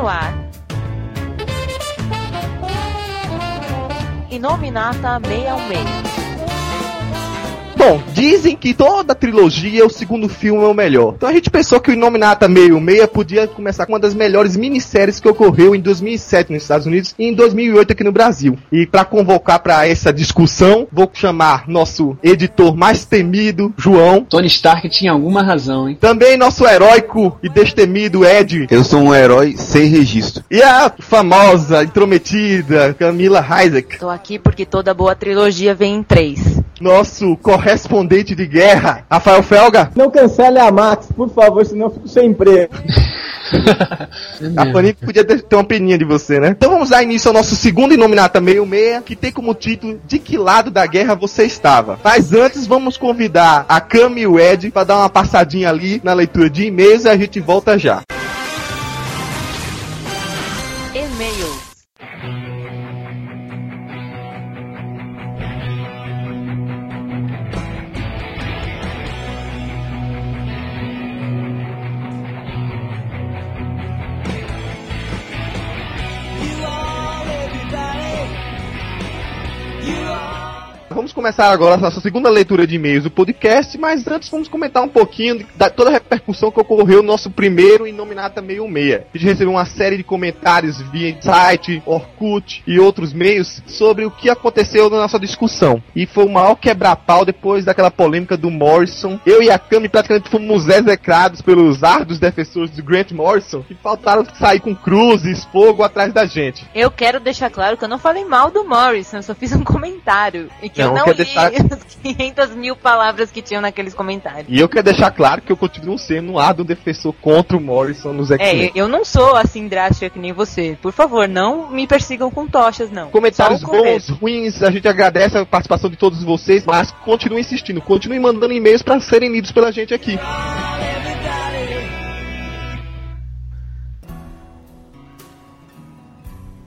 No ar. Inominata 616. Bom, dizem que toda trilogia, o segundo filme é o melhor. Então a gente pensou que o Inominata 66 podia começar com uma das melhores minisséries que ocorreu em 2007 nos Estados Unidos e em 2008 aqui no Brasil. E para convocar para essa discussão, vou chamar nosso editor mais temido, João. Tony Stark tinha alguma razão, hein? Também nosso heróico e destemido Ed. Eu sou um herói sem registro. E a famosa, intrometida Camila Isaac. Tô aqui porque toda boa trilogia vem em três. Nosso correspondente de guerra, Rafael Felga. Não cancele a Max, por favor, senão eu fico sem emprego. A Panini podia ter ter uma peninha de você, né? Então vamos dar início ao nosso segundo Inominata 66, que tem como título De que lado da guerra você estava? Mas antes vamos convidar a Cami e o Ed para dar uma passadinha ali na leitura de e-mails e a gente volta já. Vamos começar agora a nossa segunda leitura de e-mails do podcast, mas antes vamos comentar um pouquinho de- da toda a repercussão que ocorreu no nosso primeiro Inominata 66. A gente recebeu uma série de comentários via site, Orkut e outros meios sobre o que aconteceu na nossa discussão. E foi o maior quebra-pau depois daquela polêmica do Morrison. Eu e a Cami praticamente fomos execrados pelos árduos defensores do Grant Morrison e faltaram sair com cruzes, fogo atrás da gente. Eu quero deixar claro que eu não falei mal do Morrison, eu só fiz um comentário. E que Não, eu não quer li deixar- as 500 mil palavras que tinham naqueles comentários. E eu quero deixar claro que eu continuo sendo um árduo defensor contra o Morrison nos X-Men. É, eu não sou assim drástica que nem você. Por favor, não me persigam com tochas, não. Comentários bons, ruins, a gente agradece a participação de todos vocês, mas continue insistindo, continue mandando e-mails para serem lidos pela gente aqui.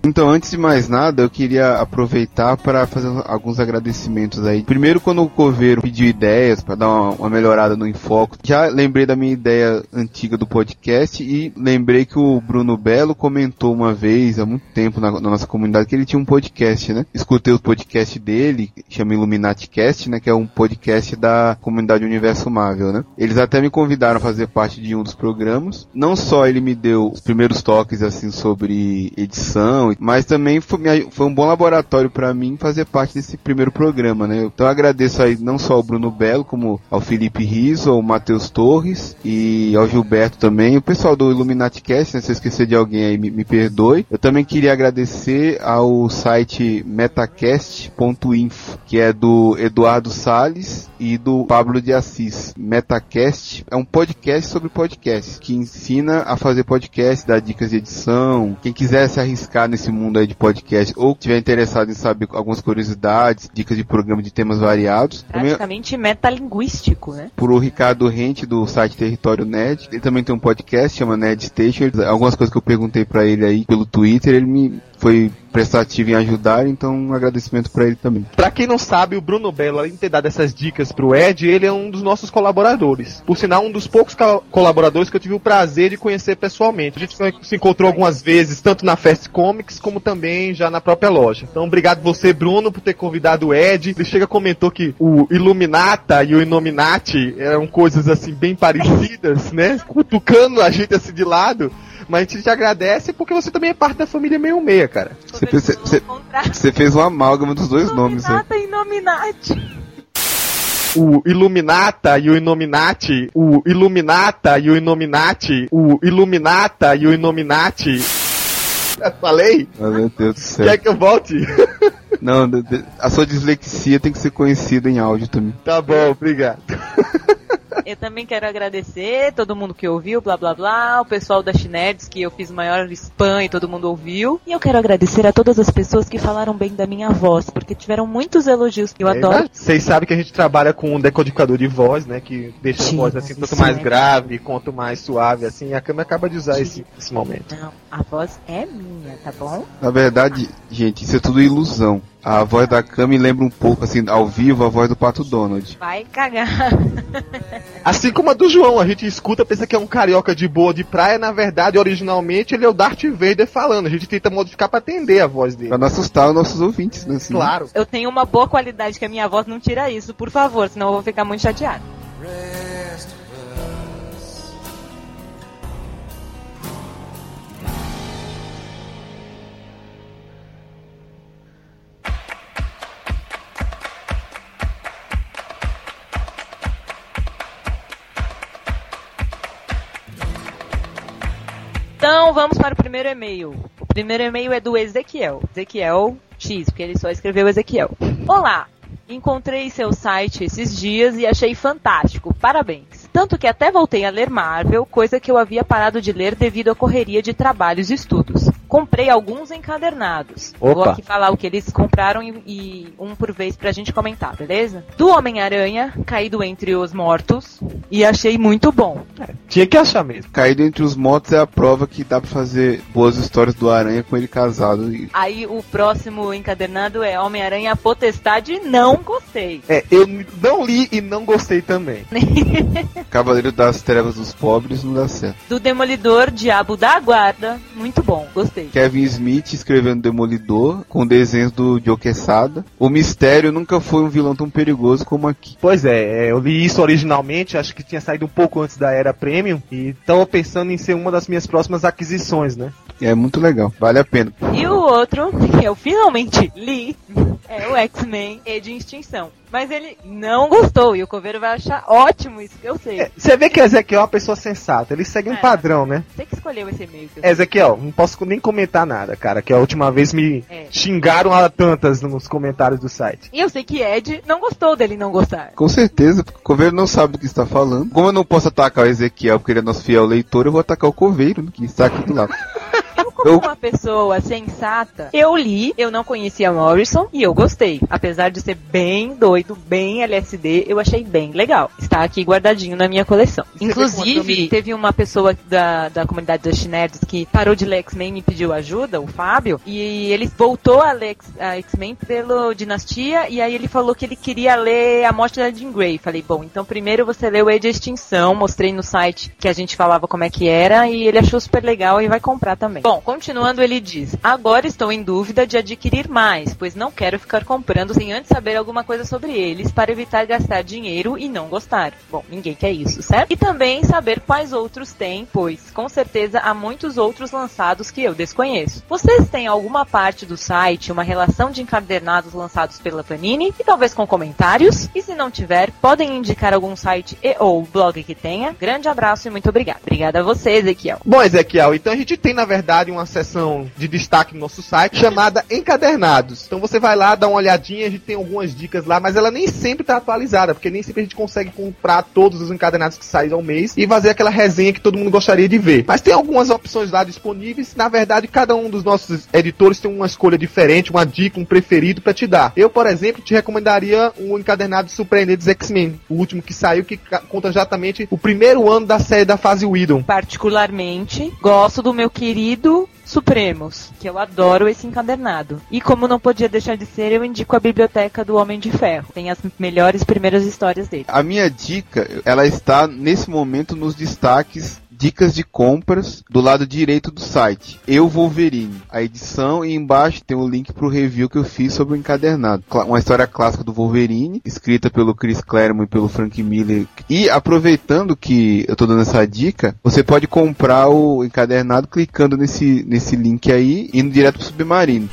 Então, antes de mais nada, eu queria aproveitar para fazer alguns agradecimentos aí. Primeiro, quando o Coveiro pediu ideias para dar uma, uma melhorada no enfoque, já lembrei da minha ideia antiga do podcast e lembrei que o Bruno Belo comentou uma vez, há muito tempo na, na nossa comunidade, que ele tinha um podcast, né? Escutei o podcast dele, chama IlluminatiCast, né? Que é um podcast da comunidade Universo Marvel, né? Eles até me convidaram a fazer parte de um dos programas. Não só ele me deu os primeiros toques, assim, sobre edição, mas também foi, foi um bom laboratório para mim fazer parte desse primeiro programa, né? Então eu agradeço aí não só ao Bruno Belo, como ao Felipe Riso, ao Matheus Torres e ao Gilberto também, o pessoal do IlluminatiCast, né? Se eu esquecer de alguém aí, me, me perdoe. Eu também queria agradecer ao site metacast.info, que é do Eduardo Sales e do Pablo de Assis. Metacast é um podcast sobre podcasts, que ensina a fazer podcast, dá dicas de edição. Quem quiser se arriscar nesse mundo aí de podcast ou tiver interessado em saber algumas curiosidades, dicas de programa de temas variados, também Praticamente metalinguístico, né? por o Ricardo Rente do site Território Nerd. Ele também tem um podcast, chama Nerd Station. Algumas coisas que eu perguntei pra ele aí pelo Twitter, ele me foi prestativo em ajudar, então um agradecimento pra ele também. Pra quem não sabe, o Bruno Belo, além de ter dado essas dicas pro Ed, ele é um dos nossos colaboradores. Por sinal, um dos poucos colaboradores que eu tive o prazer de conhecer pessoalmente. A gente se encontrou algumas vezes, tanto na Fast Comics, como também já na própria loja. Então, obrigado você, Bruno, por ter convidado o Ed. Ele chega comentou que o Illuminata e o Illuminati eram coisas assim bem parecidas, né? Cutucando a gente assim de lado. Mas a gente te agradece porque você também é parte da família 66, cara. Você fez, você, você fez uma amálgama dos dois nomes aí. Nominata e Nominati. o Illuminata e o Inominati, o Illuminata e o Inominati, o Illuminata e o Inominati. Falei? Ah, meu Deus do céu. Quer que eu volte? Não, a sua dislexia tem que ser conhecida em áudio também. tá bom, obrigado. Eu também quero agradecer todo mundo que ouviu, blá blá blá, o pessoal da Chinerds que eu fiz o maior spam e todo mundo ouviu. E eu quero agradecer a todas as pessoas que falaram bem da minha voz, porque tiveram muitos elogios. Eu adoro. Vocês sabem que a gente trabalha com um decodificador de voz, né? Que deixa Sim, a voz assim, tanto mais é. grave quanto mais suave, assim. E a câmera acaba de usar esse, esse momento. Não, a voz é minha, tá bom? Na verdade, gente, isso é tudo ilusão. A voz da Cami lembra um pouco, assim, ao vivo, a voz do Pato Donald. Vai cagar. Assim como a do João, a gente escuta, pensa que é um carioca de boa de praia, na verdade, originalmente, ele é o Darth Vader falando. A gente tenta modificar pra atender a voz dele. Pra não assustar os nossos ouvintes, né? Assim. Claro. Eu tenho uma boa qualidade que a minha voz não tira isso, por favor, senão eu vou ficar muito chateada. Então vamos para o primeiro e-mail. O primeiro e-mail é do Ezequiel. Ezequiel X, porque ele só escreveu Ezequiel. Olá! Encontrei seu site esses dias e achei fantástico. Parabéns. Tanto que até voltei a ler Marvel, coisa que eu havia parado de ler devido à correria de trabalhos e estudos. Comprei alguns encadernados. Opa. Vou aqui falar o que eles compraram e, e um por vez pra gente comentar, beleza? Do Homem-Aranha, caído entre os mortos, e achei muito bom. Tinha que achar mesmo. Caído entre os mortos é a prova que dá pra fazer boas histórias do Aranha com ele casado. E... Aí o próximo encadernado é Homem-Aranha Potestade, não gostei. É, eu não li e não gostei também. Cavaleiro das Trevas dos Pobres não dá certo. Do Demolidor, Diabo da Guarda, muito bom, gostei. Kevin Smith escrevendo Demolidor, com desenhos do Joe Quesada. O Mistério nunca foi um vilão tão perigoso como aqui. Pois é, é, eu li isso originalmente, acho que tinha saído um pouco antes da era Premium, e tava pensando em ser uma das minhas próximas aquisições, né? É muito legal, vale a pena. E o outro, que eu finalmente li, é o X-Men E de Extinção. Mas ele não gostou, e o Coveiro vai achar ótimo isso, que eu sei. É, você vê que Ezequiel é uma pessoa sensata, ele segue um É. padrão, né? Você que escolheu esse e-mail. Que Ezequiel, não posso nem comentar nada, cara, que a última vez me É. xingaram a tantas nos comentários do site. E eu sei que Ed não gostou dele não gostar. Com certeza, porque o Coveiro não sabe do que está falando. Como eu não posso atacar o Ezequiel porque ele é nosso fiel leitor, eu vou atacar o Coveiro, né, que está aqui do lado. Como Eu- uma pessoa sensata, eu li, eu não conhecia Morrison e eu gostei. Apesar de ser bem doido, bem LSD, eu achei bem legal. Está aqui guardadinho na minha coleção. Você Inclusive, teve uma pessoa da, da comunidade das Nerds que parou de ler X-Men e me pediu ajuda, o Fábio, e ele voltou a ler X-Men pelo Dinastia, e aí ele falou que ele queria ler A Morte da Jean Grey. Falei, bom, então primeiro você leu E de Extinção, mostrei no site que a gente falava como é que era, e ele achou super legal e vai comprar também. Bom, continuando, ele diz: Agora estou em dúvida de adquirir mais, pois não quero ficar comprando sem antes saber alguma coisa sobre eles para evitar gastar dinheiro e não gostar. Bom, ninguém quer isso, certo? E também saber quais outros tem, pois com certeza há muitos outros lançados que eu desconheço. Vocês têm alguma parte do site, uma relação de encadernados lançados pela Panini e talvez com comentários? E se não tiver, podem indicar algum site e ou blog que tenha? Grande abraço e muito obrigada. Obrigada a você, Ezequiel. Bom, Ezequiel, então a gente tem na verdade uma seção de destaque no nosso site chamada Encadernados. Então você vai lá, dá uma olhadinha, a gente tem algumas dicas lá, mas ela nem sempre está atualizada, porque nem sempre a gente consegue comprar todos os encadernados que saem ao mês e fazer aquela resenha que todo mundo gostaria de ver. Mas tem algumas opções lá disponíveis. Na verdade, cada um dos nossos editores tem uma escolha diferente, uma dica, um preferido para te dar. Eu, por exemplo, te recomendaria o encadernado Surpreendentes X-Men, o último que saiu, que conta exatamente o primeiro ano da série da fase Whedon. Particularmente, gosto do meu querido Supremos, que eu adoro esse encadernado. E como não podia deixar de ser, eu indico a biblioteca do Homem de Ferro. Tem as melhores primeiras histórias dele. A minha dica, ela está nesse momento nos destaques dicas de compras do lado direito do site. Eu Wolverine, a edição e embaixo tem o link pro review que eu fiz sobre o encadernado. Uma história clássica do Wolverine, escrita pelo Chris Claremont e pelo Frank Miller. E aproveitando que eu tô dando essa dica, você pode comprar o encadernado clicando nesse nesse link aí indo direto pro Submarino.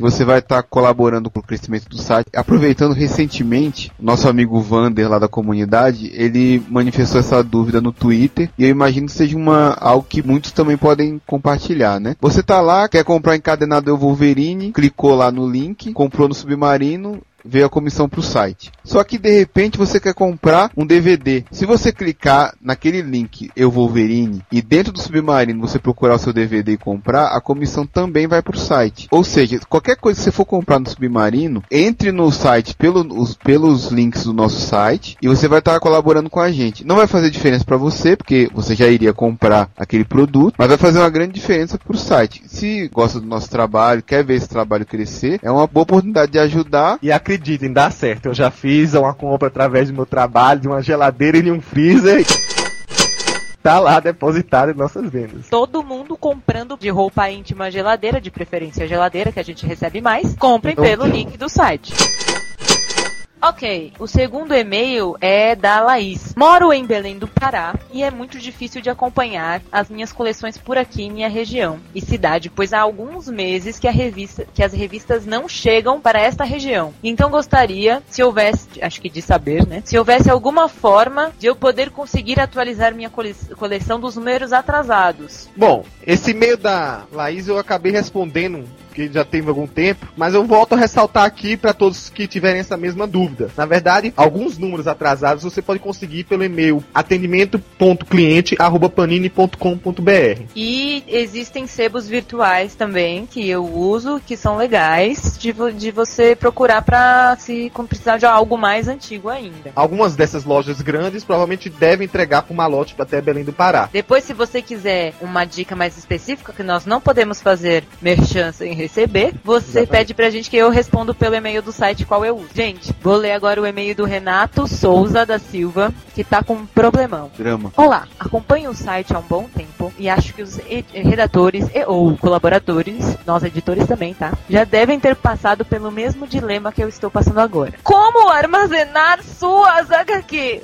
Você vai estar colaborando com o crescimento do site. Aproveitando recentemente, nosso amigo Vander lá da comunidade, ele manifestou essa dúvida no Twitter e eu imagino que seja uma algo que muitos também podem compartilhar, né? Você tá lá, quer comprar encadenado Eu Wolverine, clicou lá no link, comprou no Submarino, veio a comissão pro site. Só que de repente você quer comprar um DVD. Se você clicar naquele link Eu Wolverine e dentro do Submarino você procurar o seu DVD e comprar, a comissão também vai pro site. Ou seja, qualquer coisa que você for comprar no Submarino, entre no site pelo, os, pelos links do nosso site e você vai estar colaborando com a gente. Não vai fazer diferença para você, porque você já iria comprar aquele produto, mas vai fazer uma grande diferença pro site. Se gosta do nosso trabalho, quer ver esse trabalho crescer, é uma boa oportunidade de ajudar. E acreditem, dá certo. Eu já fiz uma compra através do meu trabalho, de uma geladeira e de um freezer. Tá lá depositado em nossas vendas. Todo mundo comprando de roupa íntima geladeira, de preferência geladeira, que a gente recebe mais, comprem pelo link do site. Ok, o segundo e-mail é da Laís. Moro em Belém do Pará e é muito difícil de acompanhar as minhas coleções por aqui em minha região e cidade, pois há alguns meses que, revista, que as revistas não chegam para esta região. Então gostaria, se houvesse, acho que de saber, né? Se houvesse alguma forma de eu poder conseguir atualizar minha cole- coleção dos números atrasados. Bom, esse e-mail da Laís eu acabei respondendo, porque já teve algum tempo, mas eu volto a ressaltar aqui para todos que tiverem essa mesma dúvida. Na verdade, alguns números atrasados você pode conseguir pelo e-mail atendimento.cliente@panini.com.br. E existem sebos virtuais também que eu uso, que são legais de, de você procurar pra se precisar de algo mais antigo ainda. Algumas dessas lojas grandes provavelmente devem entregar por malote até Belém do Pará. Depois, se você quiser uma dica mais específica, que nós não podemos fazer merchan sem receber, você Exatamente. pede pra gente que eu respondo pelo e-mail do site qual eu uso. Gente, vou ler agora o e-mail do Renato Souza da Silva, que tá com um problemão. Drama. Olá, acompanho o site há um bom tempo e acho que os ed- redatores e ou colaboradores, nós editores também, tá? Já devem ter passado pelo mesmo dilema que eu estou passando agora. Como armazenar suas HQs?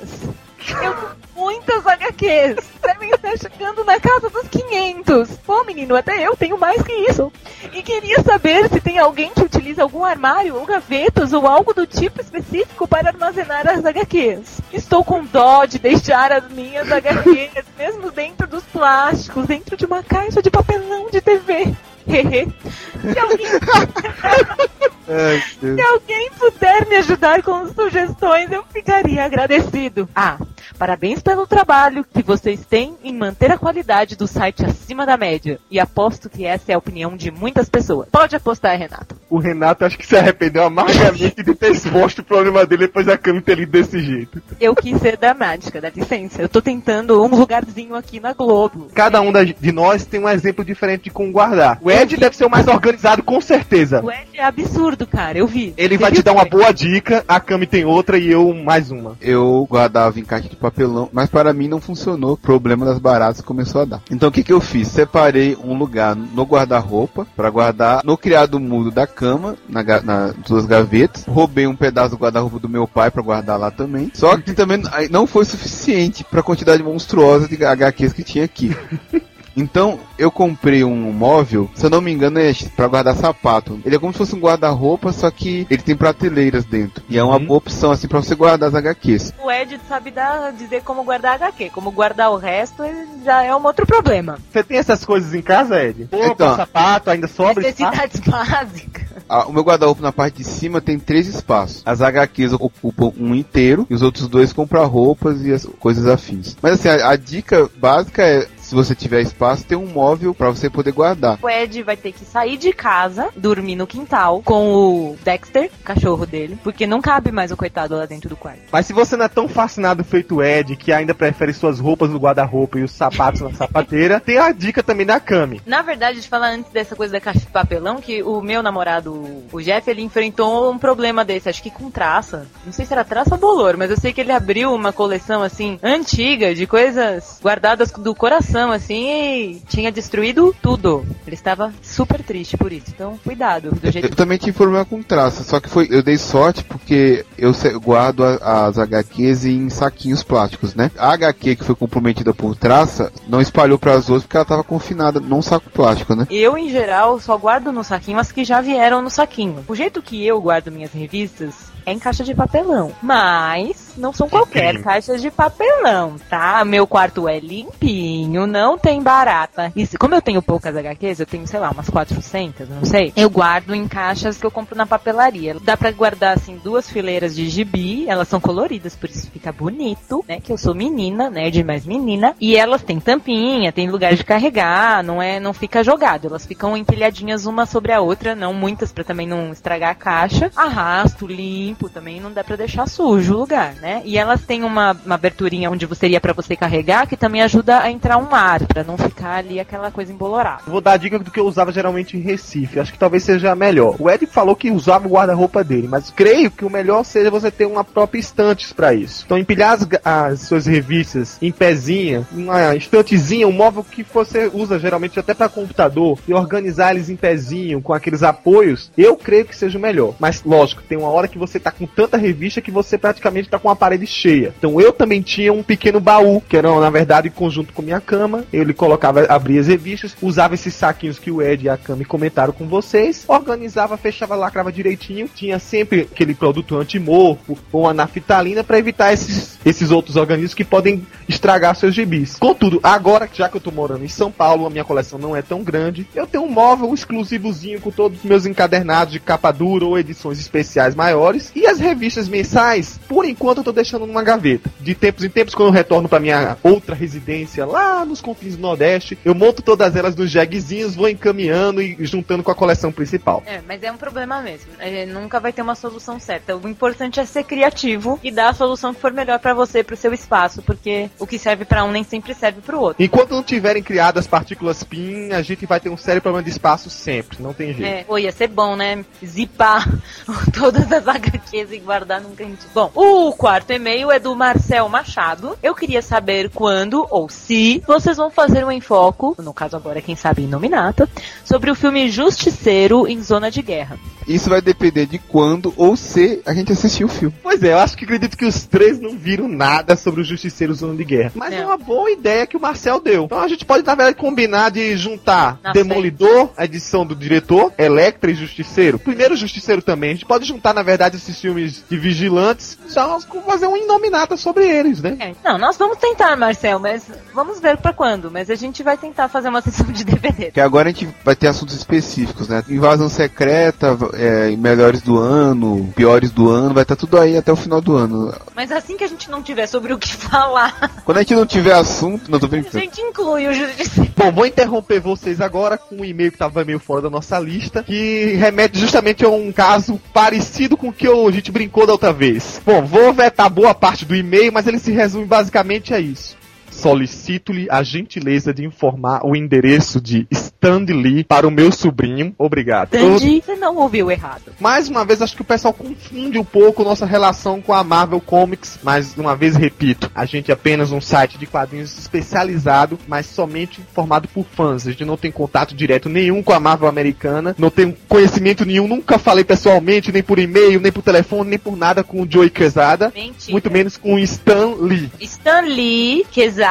Eu muitas HQs. Devem estar chegando na casa dos 500. Pô, menino, até eu tenho mais que isso. E queria saber se tem alguém que utiliza algum armário ou gavetas ou algo do tipo específico para armazenar as HQs. Estou com dó de deixar as minhas HQs, mesmo dentro dos plásticos, dentro de uma caixa de papelão de TV. Se, alguém, Ai, se alguém puder me ajudar com sugestões, eu ficaria agradecido. Ah, parabéns pelo trabalho que vocês têm em manter a qualidade do site acima da média. E aposto que essa é a opinião de muitas pessoas. Pode apostar, Renato. O Renato acho que se arrependeu amargamente de ter exposto o problema dele depois da câmera ter lido desse jeito. Eu quis ser dramática, dá licença. Eu tô tentando um lugarzinho aqui na Globo. Cada um de nós tem um exemplo diferente de como guardar. O Ed deve ser o mais organizado, com certeza. O Ed é absurdo, cara. Eu vi. Ele Você vai te dar uma boa dica, a Cami tem outra e eu mais uma. Eu guardava em caixa de papelão, mas para mim não funcionou. O problema das baratas começou a dar. Então o que, que eu fiz? Separei um lugar no guarda-roupa para guardar no criado mudo da cama, na, nas duas gavetas. Roubei um pedaço do guarda-roupa do meu pai para guardar lá também. Só que também não foi suficiente para a quantidade monstruosa de HQs que tinha aqui. Então, eu comprei um móvel, se eu não me engano, é pra guardar sapato. Ele é como se fosse um guarda-roupa, só que ele tem prateleiras dentro. E é uma Uhum. boa opção, assim, pra você guardar as HQs. O Ed sabe dar, dizer como guardar HQ. Como guardar o resto ele já é um outro problema. Você tem essas coisas em casa, Ed? Roupa, Então. sapato, ainda sobra espaço? Necessidades básicas. Ah, o meu guarda-roupa na parte de cima tem três espaços. As HQs ocupam um inteiro e os outros dois compram roupas e as coisas afins. Mas assim, a, a dica básica é, se você tiver espaço, ter um móvel pra você poder guardar. O Ed vai ter que sair de casa, dormir no quintal com o Dexter, o cachorro dele, porque não cabe mais o coitado lá dentro do quarto. Mas se você não é tão fascinado feito o Ed, que ainda prefere suas roupas no guarda-roupa e os sapatos na sapateira, tem a dica também da Cami. Na verdade, de falar antes dessa coisa da caixa de papelão, que o meu namorado, o Jeff, ele enfrentou um problema desse, acho que com traça. Não sei se era traça ou bolor, mas eu sei que ele abriu uma coleção, assim, antiga, de coisas guardadas do coração, assim, e tinha destruído tudo. Ele estava super triste por isso. Então, cuidado, do Eu jeito também tive problema com traça, só que foi, eu dei sorte porque eu guardo a- as HQs em saquinhos plásticos, né? A HQ que foi comprometida por traça não espalhou para as outras porque ela estava confinada num saco plástico, né? Eu, em geral, só guardo no saquinho as que já vieram no saquinho. O jeito que eu guardo minhas revistas é em caixa de papelão. Mas não são qualquer caixas de papelão, tá? Meu quarto é bonitinho, não tem barata. E se- como eu tenho poucas HQs, eu tenho, sei lá, umas 400, não sei. Eu guardo em caixas que eu compro na papelaria. Dá pra guardar, assim, duas fileiras de gibi. Elas são coloridas, por isso fica bonito, né? Que eu sou menina, nerd mais menina. E elas têm tampinha, tem lugar de carregar, não é, não fica jogado. Elas ficam empilhadinhas uma sobre a outra, não muitas pra também não estragar a caixa. Arrasto, limpo, também não dá pra deixar sujo o lugar, né? E elas têm uma, uma aberturinha onde você iria pra você carregar, que também ajuda a entrar um ar, pra não ficar ali aquela coisa embolorada. Vou dar a dica do que eu usava geralmente em Recife. Acho que talvez seja a melhor. O Ed falou que usava o guarda-roupa dele, mas creio que o melhor seja você ter uma própria estante para isso. Então, empilhar as, as suas revistas em pezinha, uma estantezinha, um móvel que você usa geralmente até para computador, e organizar eles em pezinho, com aqueles apoios, eu creio que seja o melhor. Mas, lógico, tem uma hora que você tá com tanta revista que você praticamente tá com a parede cheia. Então, eu também tinha um pequeno baú, que era, na verdade, conjunto com minha cama. Ele colocava, abria as revistas, usava esses saquinhos que o Ed e a Cami comentaram com vocês, organizava, fechava, lacrava direitinho. Tinha sempre aquele produto antimorfo ou a naftalina para evitar esses, esses outros organismos que podem estragar seus gibis. Contudo, agora, já que eu tô morando em São Paulo, a minha coleção não é tão grande, eu tenho um móvel exclusivozinho com todos os meus encadernados de capa dura ou edições especiais maiores. E as revistas mensais, por enquanto, eu tô deixando numa gaveta. De tempos em tempos, quando eu retorno para minha outra residência lá nos confins do Nordeste, eu monto todas elas nos jeguezinhos, vou encaminhando e juntando com a coleção principal. É, mas é um problema mesmo. É, nunca vai ter uma solução certa. O importante é ser criativo e dar a solução que for melhor pra você, pro seu espaço, porque o que serve pra um nem sempre serve pro outro. Enquanto não tiverem criado as partículas PIN, a gente vai ter um sério problema de espaço sempre, não tem jeito. É, pô, ia ser bom, né? Zipar todas as HQs e guardar num cantinho. Bom, o quarto e-mail é do Marcel Machado. Eu queria saber quando ou se vocês vão fazer um enfoco, no caso agora, quem sabe, em Nominata, sobre o filme Justiceiro em Zona de Guerra. Isso vai depender de quando ou se a gente assistir o filme. Pois é, eu acho que acredito que os três não viram nada sobre os justiceiros Zona de Guerra. Mas é Não. uma boa ideia que o Marcel deu. Então a gente pode, na verdade, combinar de juntar Na Demolidor, a edição do diretor, Electra e Justiceiro. Primeiro Justiceiro também. A gente pode juntar, na verdade, esses filmes de vigilantes, só fazer um inominata sobre eles, né? É, não, nós vamos tentar, Marcel, mas vamos ver pra quando. Mas a gente vai tentar fazer uma sessão de DVD. Porque agora a gente vai ter assuntos específicos, né? Invasão secreta, é, melhores do ano, piores do ano, vai estar tudo aí até o final do ano. Mas assim que a gente não tiver sobre o que falar, Quando a gente não tiver assunto, não tô a brincando. gente inclui o Justiceiro. Bom, vou interromper vocês agora com um e-mail que tava meio fora da nossa lista, que remete justamente a um caso parecido com o que a gente brincou da outra vez. Bom, vou vetar boa parte do e-mail, mas ele se resume basicamente a isso. Solicito-lhe a gentileza de informar o endereço de Stan Lee para o meu sobrinho. Obrigado. Tandy, você não ouviu errado. Mais uma vez, acho que o pessoal confunde um pouco nossa relação com a Marvel Comics, mas uma vez repito, a gente é apenas um site de quadrinhos especializado, mas somente formado por fãs. A gente não tem contato direto nenhum com a Marvel americana, não tem conhecimento nenhum, nunca falei pessoalmente, nem por e-mail, nem por telefone, nem por nada com o Joey Quesada, Mentira. muito menos com o Stan Lee. Stan Lee, Quesada,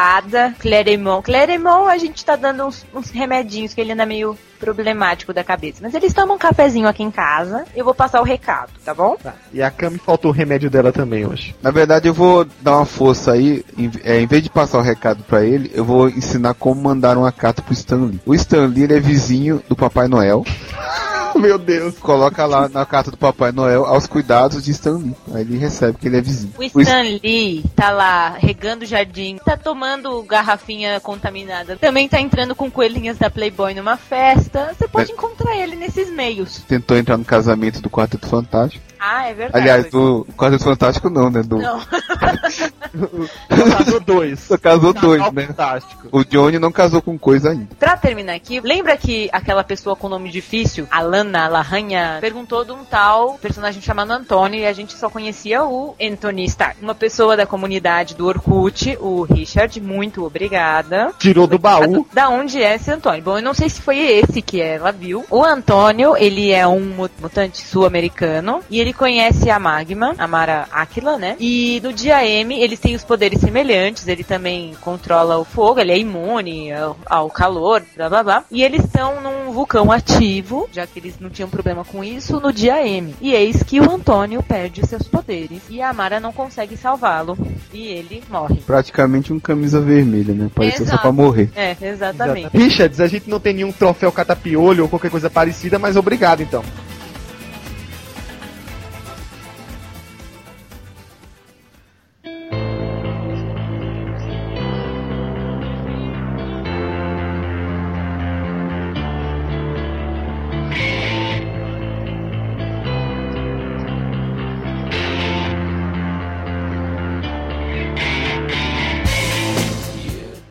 Claremont. Claremont, a gente tá dando uns, uns remedinhos que ele anda meio problemático da cabeça. Mas eles tomam um cafezinho aqui em casa. Eu vou passar o recado, tá bom? Tá. E a Cami faltou o remédio dela também hoje. Na verdade, eu vou dar uma força aí. Em, é, em vez de passar o recado pra ele, eu vou ensinar como mandar uma carta pro Stan Lee. O Stan Lee ele é vizinho do Papai Noel. Meu Deus. Coloca lá na carta do Papai Noel aos cuidados de Stan Lee. Aí ele recebe que ele é vizinho. O Stan Lee tá lá regando o jardim, tá tomando garrafinha contaminada, também tá entrando com coelhinhas da Playboy numa festa. Você pode É. encontrar ele nesses meios. Tentou entrar no casamento do Quarteto Fantástico. Ah, é verdade. Aliás, do Quarteto Fantástico não, né? Do, Não. Casou dois. Só casou dois, Casal né? Fantástico. O Johnny não casou com coisa ainda. Pra terminar aqui, lembra que aquela pessoa com nome difícil, Alana Larranha, perguntou de um tal personagem chamado Antônio e a gente só conhecia o Anthony Stark. Uma pessoa da comunidade do Orkut, o Richard, muito obrigada. Tirou do baú. Da onde é esse Antônio? Bom, eu não sei se foi esse que ela viu. O Antônio, ele é um mu- mutante sul-americano e ele conhece a Magma, a Mara Aquila, né? E no dia M eles têm os poderes semelhantes, ele também controla o fogo, ele é imune ao, ao calor, blá blá blá. E eles estão num vulcão ativo, já que eles não tinham problema com isso, no dia M. E eis que o Antônio perde seus poderes e a Mara não consegue salvá-lo. E ele morre. Praticamente um camisa vermelha, né? Ser só pra morrer. É, exatamente. Richards, a gente não tem nenhum troféu catapiolho ou qualquer coisa parecida, mas obrigado então.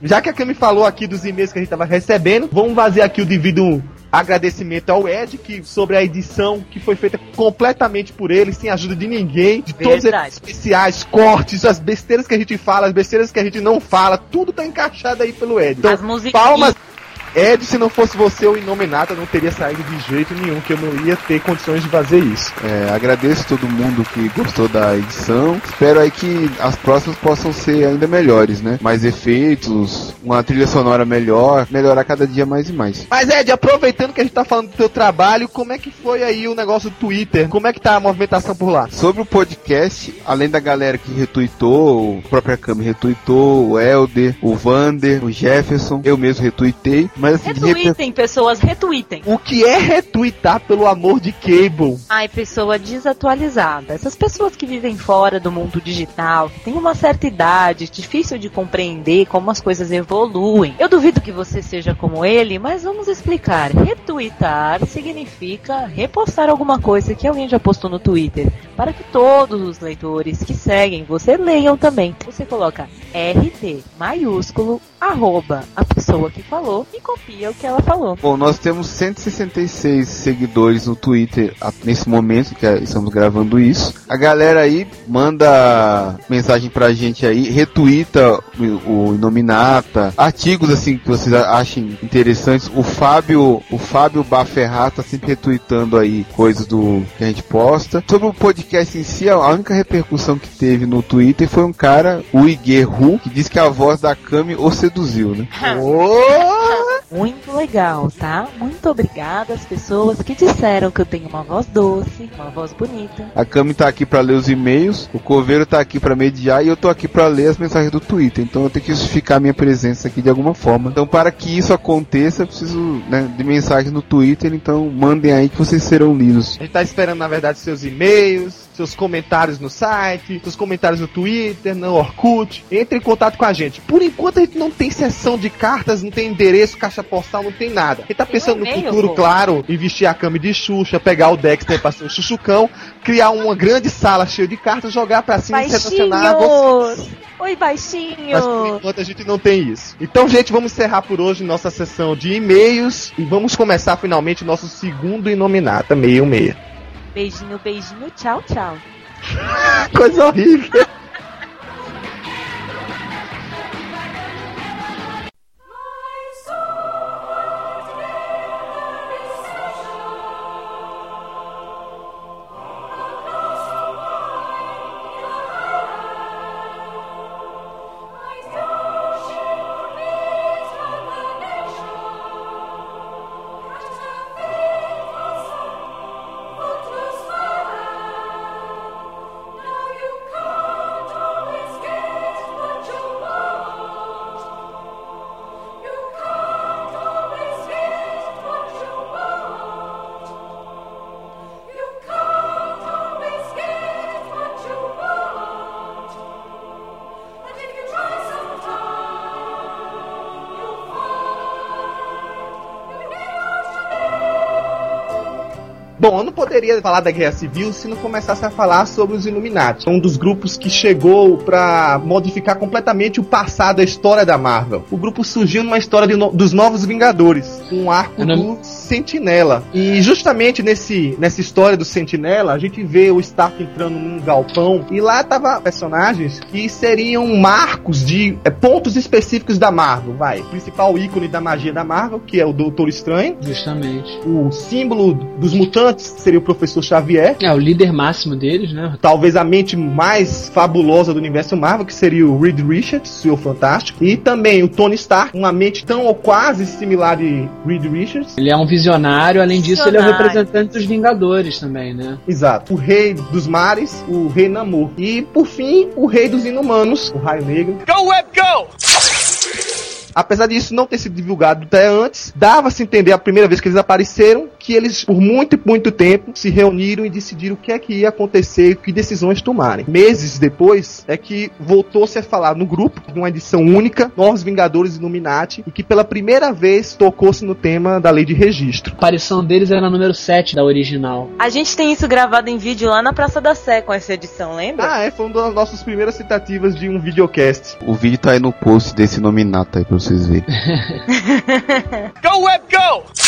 Já que a Cami falou aqui dos e-mails que a gente tava recebendo, vamos fazer aqui o devido agradecimento ao Ed que sobre a edição que foi feita completamente por ele, sem ajuda de ninguém, de todos os especiais, cortes, as besteiras que a gente fala, as besteiras que a gente não fala, tudo tá encaixado aí pelo Ed. Então, palmas Ed, se não fosse você o Inominata, não teria saído de jeito nenhum, que eu não ia ter condições de fazer isso. É, agradeço todo mundo que gostou da edição. Espero aí que as próximas possam ser ainda melhores, né? Mais efeitos, uma trilha sonora melhor, melhorar cada dia mais e mais. Mas Ed, aproveitando que a gente tá falando do teu trabalho, como é que foi aí o negócio do Twitter? Como é que tá a movimentação por lá? Sobre o podcast, além da galera que retweetou, o própria Cami retweetou, o Helder, o Vander, o Jefferson, eu mesmo retuitei, mas assim, de reper- Retweetem, pessoas, retweetem. O que é retweetar pelo amor de Cable? Ai, pessoa desatualizada. Essas pessoas que vivem fora do mundo digital, que têm uma certa idade, difícil de compreender como as coisas evoluem. Eu duvido que você seja como ele, mas vamos explicar. Retweetar significa repostar alguma coisa que alguém já postou no Twitter, para que todos os leitores que seguem você leiam também. Você coloca RT maiúsculo arroba a pessoa que falou e copia o que ela falou. Bom, nós temos 166 seguidores no Twitter nesse momento que é- estamos gravando isso. A galera aí manda mensagem pra gente aí, retuita o, o Inominata, artigos assim que vocês achem interessantes. O Fábio, o Fábio Baferrat tá sempre retuitando aí coisas do que a gente posta. Sobre o podcast em si, a única repercussão que teve no Twitter foi um cara, o Iguerru, que disse que a voz da Cami o seduziu, né? Muito legal, tá? Muito obrigada às pessoas que disseram que eu tenho uma voz doce, uma voz bonita. A Cami tá aqui pra ler os e-mails, o Coveiro tá aqui pra mediar e eu tô aqui pra ler as mensagens do Twitter. Então eu tenho que justificar minha presença aqui de alguma forma. Então para que isso aconteça, eu preciso né, de mensagem no Twitter. Então mandem aí que vocês serão lidos. A gente tá esperando, na verdade, seus e-mails, seus comentários no site, seus comentários no Twitter, no Orkut. Entre em contato com a gente. Por enquanto a gente não tem sessão de cartas, não tem endereço, caixa postal, não tem nada. A gente tá Tem pensando um no futuro, pô. claro, em vestir a cama de Xuxa, pegar o Dexter pra ser o Chuchucão, criar uma grande sala cheia de cartas, jogar pra cima e selecionar vocês. Baixinhos! Oi, baixinho! Mas por enquanto a gente não tem isso. Então, gente, vamos encerrar por hoje nossa sessão de e-mails e vamos começar finalmente o nosso segundo Inominata 66. Beijinho, beijinho, tchau, tchau. Coisa horrível. Poderia falar da Guerra Civil se não começasse a falar sobre os Illuminati. Um dos grupos que chegou pra modificar completamente o passado, a história da Marvel. O grupo surgiu numa história no- dos Novos Vingadores, um arco não- dos Sentinela. E justamente nesse, nessa história do Sentinela, a gente vê o Stark entrando num galpão e lá tava personagens que seriam marcos de é, pontos específicos da Marvel, vai. O principal ícone da magia da Marvel, que é o Doutor Estranho. Justamente. O símbolo dos mutantes seria o Professor Xavier. É, o líder máximo deles, né? Talvez a mente mais fabulosa do universo Marvel, que seria o Reed Richards, o Senhor Fantástico. E também o Tony Stark, uma mente tão ou quase similar de Reed Richards. Ele é um visionário, além disso, ele é o representante dos Vingadores também, né? Exato. O Rei dos Mares, o Rei Namor. E, por fim, o Rei dos Inumanos, o Raio Negro. Go, Web, go! Apesar disso não ter sido divulgado até antes, dava-se entender a primeira vez que eles apareceram que eles, por muito e muito tempo, se reuniram e decidiram o que é que ia acontecer e que decisões tomarem. Meses depois é que voltou-se a falar no grupo, numa edição única, Novos Vingadores Illuminati, e que pela primeira vez tocou-se no tema da lei de registro. A aparição deles era número 7 da original. A gente tem isso gravado em vídeo lá na Praça da Sé com essa edição, lembra? Ah, é, foi uma das nossas primeiras citativas de um videocast. O vídeo tá aí no post desse nominato aí pra vocês verem. go Web Go!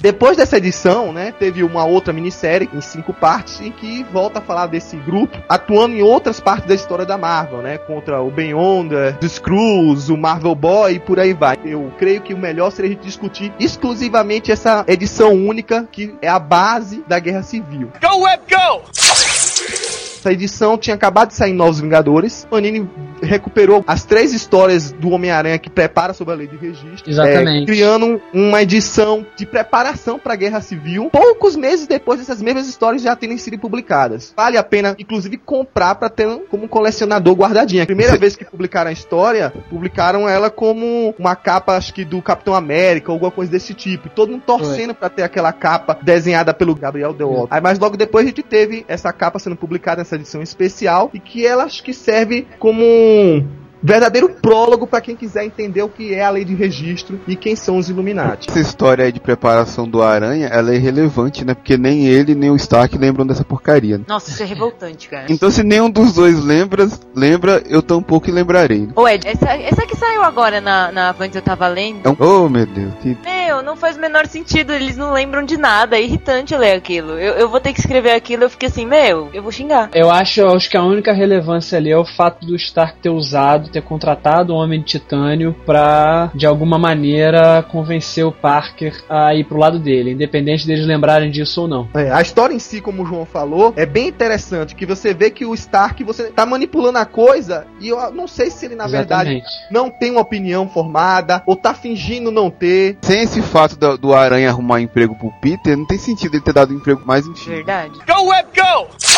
Depois dessa edição, né, teve uma outra minissérie em cinco partes em que volta a falar desse grupo atuando em outras partes da história da Marvel, né, contra o Beyonder, os Skrulls, o Marvel Boy e por aí vai. Eu creio que o melhor seria a gente discutir exclusivamente essa edição única que é a base da Guerra Civil. Go Web Go! Essa edição tinha acabado de sair em Novos Vingadores. Panini recuperou as três histórias do Homem-Aranha que prepara sobre a lei de registro. Exatamente. É, criando uma edição de preparação para a Guerra Civil. Poucos meses depois essas mesmas histórias já terem sido publicadas. Vale a pena, inclusive, comprar para ter como colecionador guardadinha. Primeira vez que publicaram a história, publicaram ela como uma capa, acho que do Capitão América ou alguma coisa desse tipo. E todo mundo torcendo para ter aquela capa desenhada pelo Gabriel DeWalt. Aí, mas logo depois a gente teve essa capa sendo publicada nessa edição especial e que ela acho que serve como um verdadeiro prólogo para quem quiser entender o que é a lei de registro e quem são os Illuminati. Essa história aí de preparação do Aranha, ela é irrelevante, né? Porque nem ele nem o Stark lembram dessa porcaria. Né? Nossa, isso é revoltante, cara. Então se nenhum dos dois lembra, lembra eu tampouco lembrarei. Né? Ô Ed, essa, essa que saiu agora na, na Avante eu tava lendo. Então, oh meu Deus, que... Meu, não faz o menor sentido, eles não lembram de nada, é irritante ler aquilo. Eu, eu vou ter que escrever aquilo, eu fiquei assim, meu, eu vou xingar. Eu acho, eu acho que a única relevância ali é o fato do Stark ter usado, ter contratado o Homem de Titânio pra, de alguma maneira, convencer o Parker a ir pro lado dele, independente deles lembrarem disso ou não. É, a história em si, como o João falou, é bem interessante, que você vê que o Stark, você tá manipulando a coisa, e eu não sei se ele, na Exatamente. verdade, não tem uma opinião formada, ou tá fingindo não ter. Sem esse fato do, do Aranha arrumar emprego pro Peter, não tem sentido ele ter dado emprego mais enfim. Verdade. Go Web Go!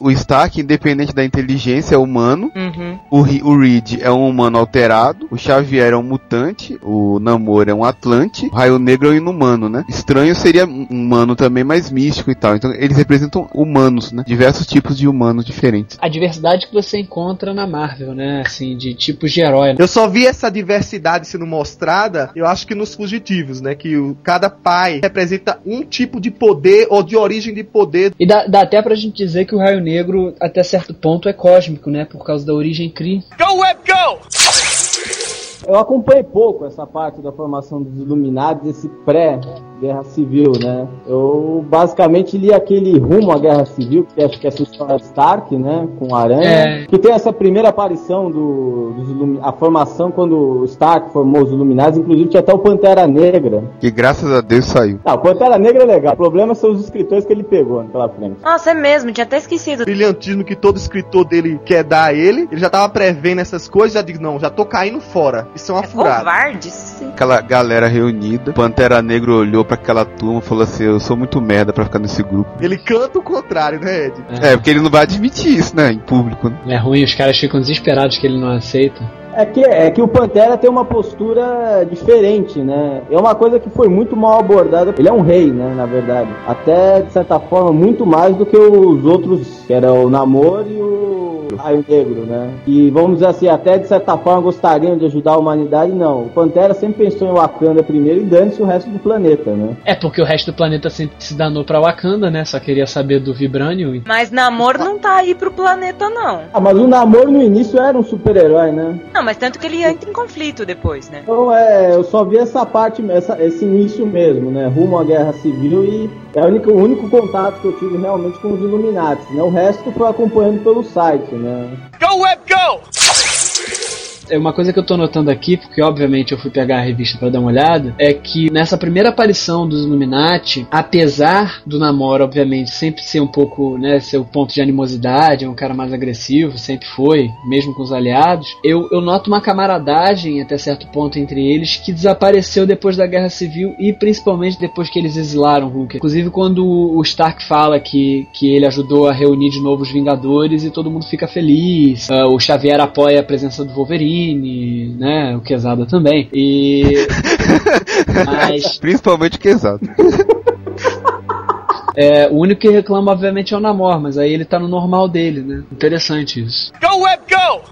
O Stark, independente da inteligência, é humano. Uhum. O, o Reed é um humano alterado. O Xavier é um mutante. O Namor é um Atlante. O Raio Negro é um inumano, né? Estranho seria um humano também, mais místico e tal. Então eles representam humanos, né? Diversos tipos de humanos diferentes. A diversidade que você encontra na Marvel, né? Assim, de tipos de herói. Eu só vi essa diversidade sendo mostrada, eu acho que nos fugitivos, né? Que o, cada pai representa um tipo de poder ou de origem de poder. E dá, dá até pra gente dizer que o Raio Negro, até certo ponto, é cósmico, né? Por causa da origem Kree. Go Web Go! Eu acompanhei pouco essa parte da formação dos Illuminati, esse pré-guerra civil, né? Eu basicamente li aquele rumo à guerra civil, que acho que é essa história de Stark, né? Com o Aranha. É. Que tem essa primeira aparição do, dos Illumi- a formação quando o Stark formou os Illuminati, inclusive tinha até o Pantera Negra. Que graças a Deus saiu. Ah, o Pantera Negra é legal. O problema são os escritores que ele pegou pela frente. Nossa, é mesmo, tinha até esquecido. brilhantismo que todo escritor dele quer dar a ele. Ele já tava prevendo essas coisas, já digo, não, já tô caindo fora. Isso é uma É furada. covarde, sim. Aquela galera reunida. Pantera Negra olhou pra aquela turma e falou assim: Eu sou muito merda pra ficar nesse grupo. Ele canta o contrário, né, Ed? É, porque ele não vai admitir isso, né? Em público, né? É ruim, os caras ficam desesperados que ele não aceita. É que, é que o Pantera tem uma postura diferente, né? É uma coisa que foi muito mal abordada. Ele é um rei, né, na verdade. Até, de certa forma, muito mais do que os outros, que era o Namor e o Raio Negro, né? E vamos dizer assim, até de certa forma gostariam de ajudar a humanidade, não. O Pantera sempre pensou em Wakanda primeiro e dane-se o resto do planeta, né? É porque o resto do planeta sempre se danou pra Wakanda, né? Só queria saber do Vibranium. Mas Namor não tá aí pro planeta, não. Ah, mas o Namor no início era um super-herói, né? Não, mas tanto que ele entra em conflito depois, né? Então, é, eu só vi essa parte, essa, esse início mesmo, né? Rumo à Guerra Civil e é o único, o único contato que eu tive realmente com os Illuminati, né? O resto foi acompanhando pelo site, né? Go Web Go! É uma coisa que eu tô notando aqui, porque obviamente eu fui pegar a revista para dar uma olhada, é que nessa primeira aparição dos Illuminati, apesar do Namor, obviamente, sempre ser um pouco, né, ser o ponto de animosidade, é um cara mais agressivo, sempre foi, mesmo com os aliados, eu, eu noto uma camaradagem até certo ponto entre eles que desapareceu depois da Guerra Civil e principalmente depois que eles exilaram Hulk. Inclusive quando o Stark fala que, que ele ajudou a reunir de novo os Vingadores e todo mundo fica feliz, uh, o Xavier apoia a presença do Wolverine, né? O Quesada também. E. Mas. Principalmente o Quesada. É, o único que reclama, obviamente, é o Namor, mas aí ele tá no normal dele, né? Interessante isso. Go Web Go!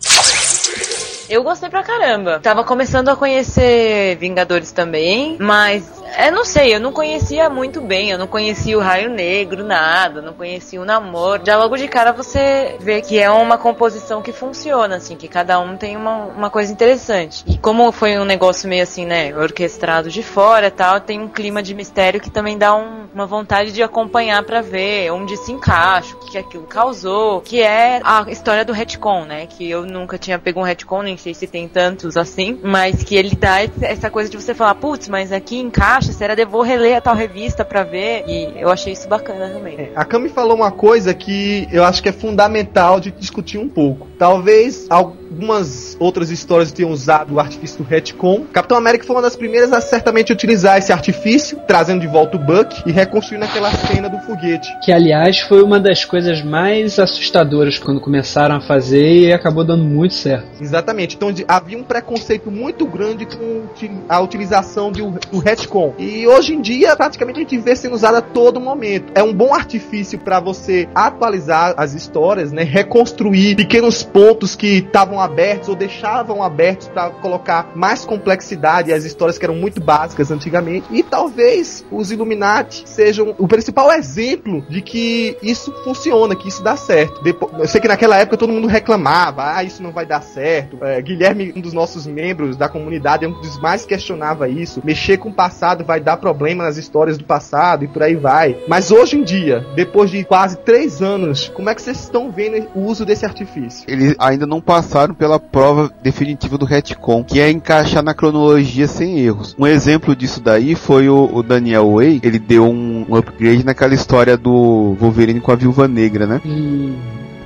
Eu gostei pra caramba. Tava começando a conhecer Vingadores também, mas eu não sei, eu não conhecia muito bem, eu não conhecia o Raio Negro, nada, não conhecia o Namor. Já logo de cara você vê que é uma composição que funciona, assim, que cada um tem uma, uma coisa interessante. E como foi um negócio meio assim, né, orquestrado de fora e tal, tem um clima de mistério que também dá um, uma vontade de acompanhar para ver onde se encaixa, o que aquilo causou, que é a história do retcon, né, que eu nunca tinha pego um retcon, nem sei se tem tantos assim, mas que ele dá essa coisa de você falar, putz, mas aqui encaixa, será de vou reler a tal revista para ver, e eu achei isso bacana também. É, a Cami falou uma coisa que eu acho que é fundamental de discutir um pouco. Talvez algumas outras histórias tenham usado o artifício do retcon. Capitão América foi uma das primeiras a certamente utilizar esse artifício, trazendo de volta o Buck e reconstruindo aquela cena do foguete. Que, aliás, foi uma das coisas mais assustadoras quando começaram a fazer e acabou dando muito certo. Exatamente. Então de, havia um preconceito muito grande com a utilização de, do retcon. E hoje em dia, praticamente a gente vê sendo usado a todo momento. É um bom artifício para você atualizar as histórias, né? Reconstruir pequenos pontos que estavam abertos ou deixavam abertos para colocar mais complexidade às histórias que eram muito básicas antigamente. E talvez os Illuminati sejam o principal exemplo de que isso funciona, que isso dá certo. Eu sei que naquela época todo mundo reclamava, ah, isso não vai dar certo. É, Guilherme, um dos nossos membros da comunidade, é um dos mais questionava isso. Mexer com o passado vai dar problema nas histórias do passado e por aí vai. Mas hoje em dia, depois de quase três anos, como é que vocês estão vendo o uso desse artifício? Eles ainda não passaram pela prova definitiva do retcon, que é encaixar na cronologia sem erros. Um exemplo disso daí foi o, o Daniel Way, ele deu um, um, upgrade naquela história do Wolverine com a Viúva Negra, né? Hum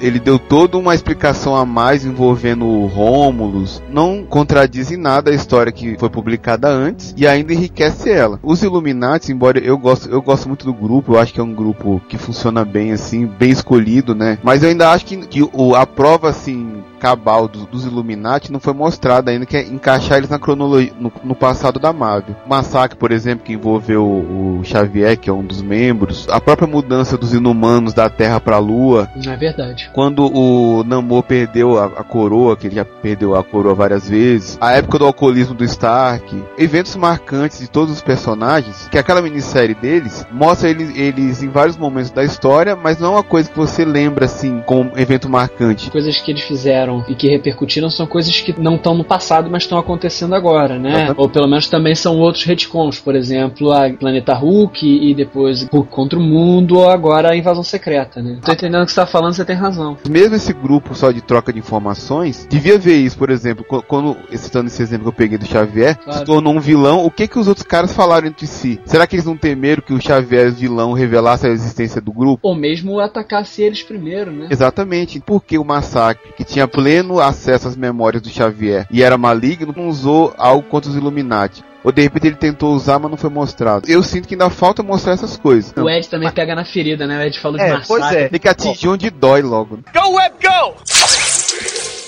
ele deu toda uma explicação a mais envolvendo o Rômulus, não contradiz em nada a história que foi publicada antes e ainda enriquece ela. Os Illuminati, embora eu gosto, eu gosto muito do grupo, eu acho que é um grupo que funciona bem assim, bem escolhido, né? Mas eu ainda acho que, que o, a prova assim cabal do, dos Illuminati não foi mostrada ainda, que é encaixar eles na cronologia, no, no, passado da Marvel. O massacre, por exemplo, que envolveu o, o, Xavier, que é um dos membros, a própria mudança dos inumanos da Terra para a Lua. É verdade. Quando o Namor perdeu a, a, coroa, que ele já perdeu a coroa várias vezes, a época do alcoolismo do Stark, eventos marcantes de todos os personagens, que aquela minissérie deles mostra eles, eles em vários momentos da história, mas não é uma coisa que você lembra assim como evento marcante. Coisas que eles fizeram fizeram e que repercutiram são coisas que não estão no passado, mas estão acontecendo agora, né? Uhum. Ou pelo menos também são outros retcons, por exemplo, a Planeta Hulk e depois Hulk contra o Mundo, ou agora a Invasão Secreta, né? Tô entendendo o que você tá falando, você tem razão. Mesmo esse grupo só de troca de informações, devia ver isso, por exemplo, quando, citando esse exemplo que eu peguei do Xavier, claro. se tornou um vilão, o que que os outros caras falaram entre si? Será que eles não temeram que o Xavier vilão revelasse a existência do grupo? Ou mesmo atacasse eles primeiro, né? Exatamente. Porque o massacre que tinha pleno acesso às memórias do Xavier e era maligno, não usou algo contra os Illuminati. Ou de repente ele tentou usar, mas não foi mostrado. Eu sinto que ainda falta mostrar essas coisas. O Ed também mas... pega na ferida, né? O Ed falou de é, massacre. Pois é. Tem que atingir onde dói logo. Go Web Go!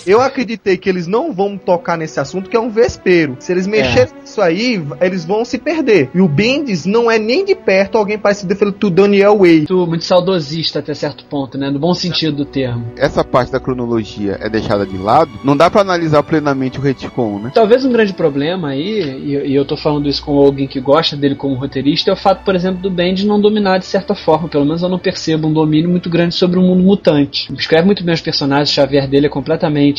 Eu acreditei que eles não vão tocar nesse assunto, que é um vespeiro. Se eles mexerem é. nisso aí, eles vão se perder. E o Bendis não é nem de perto alguém parecido com o Daniel Way. Muito, muito saudosista até certo ponto, né? No bom sentido do termo. Essa parte da cronologia é deixada de lado. Não dá para analisar plenamente o retcon, né? Talvez um grande problema aí, e, e, eu tô falando isso com alguém que gosta dele como roteirista, é o fato, por exemplo, do Bendis não dominar de certa forma. Pelo menos eu não percebo um domínio muito grande sobre o mundo mutante. Escreve muito bem os personagens, o Xavier dele é completamente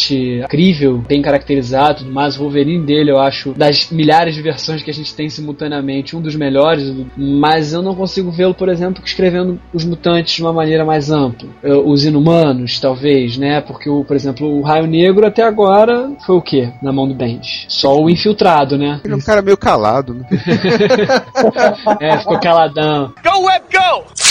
incrível, bem caracterizado tudo mais. O Wolverine dele, eu acho, das milhares de versões que a gente tem simultaneamente, um dos melhores, mas eu não consigo vê-lo, por exemplo, escrevendo os mutantes de uma maneira mais ampla. Os inumanos, talvez, né? Porque, o, por exemplo, o Raio Negro até agora foi o quê? Na mão do Bendis? Só o infiltrado, né? Ele é um cara meio calado, né? é, ficou caladão. Go Web Go!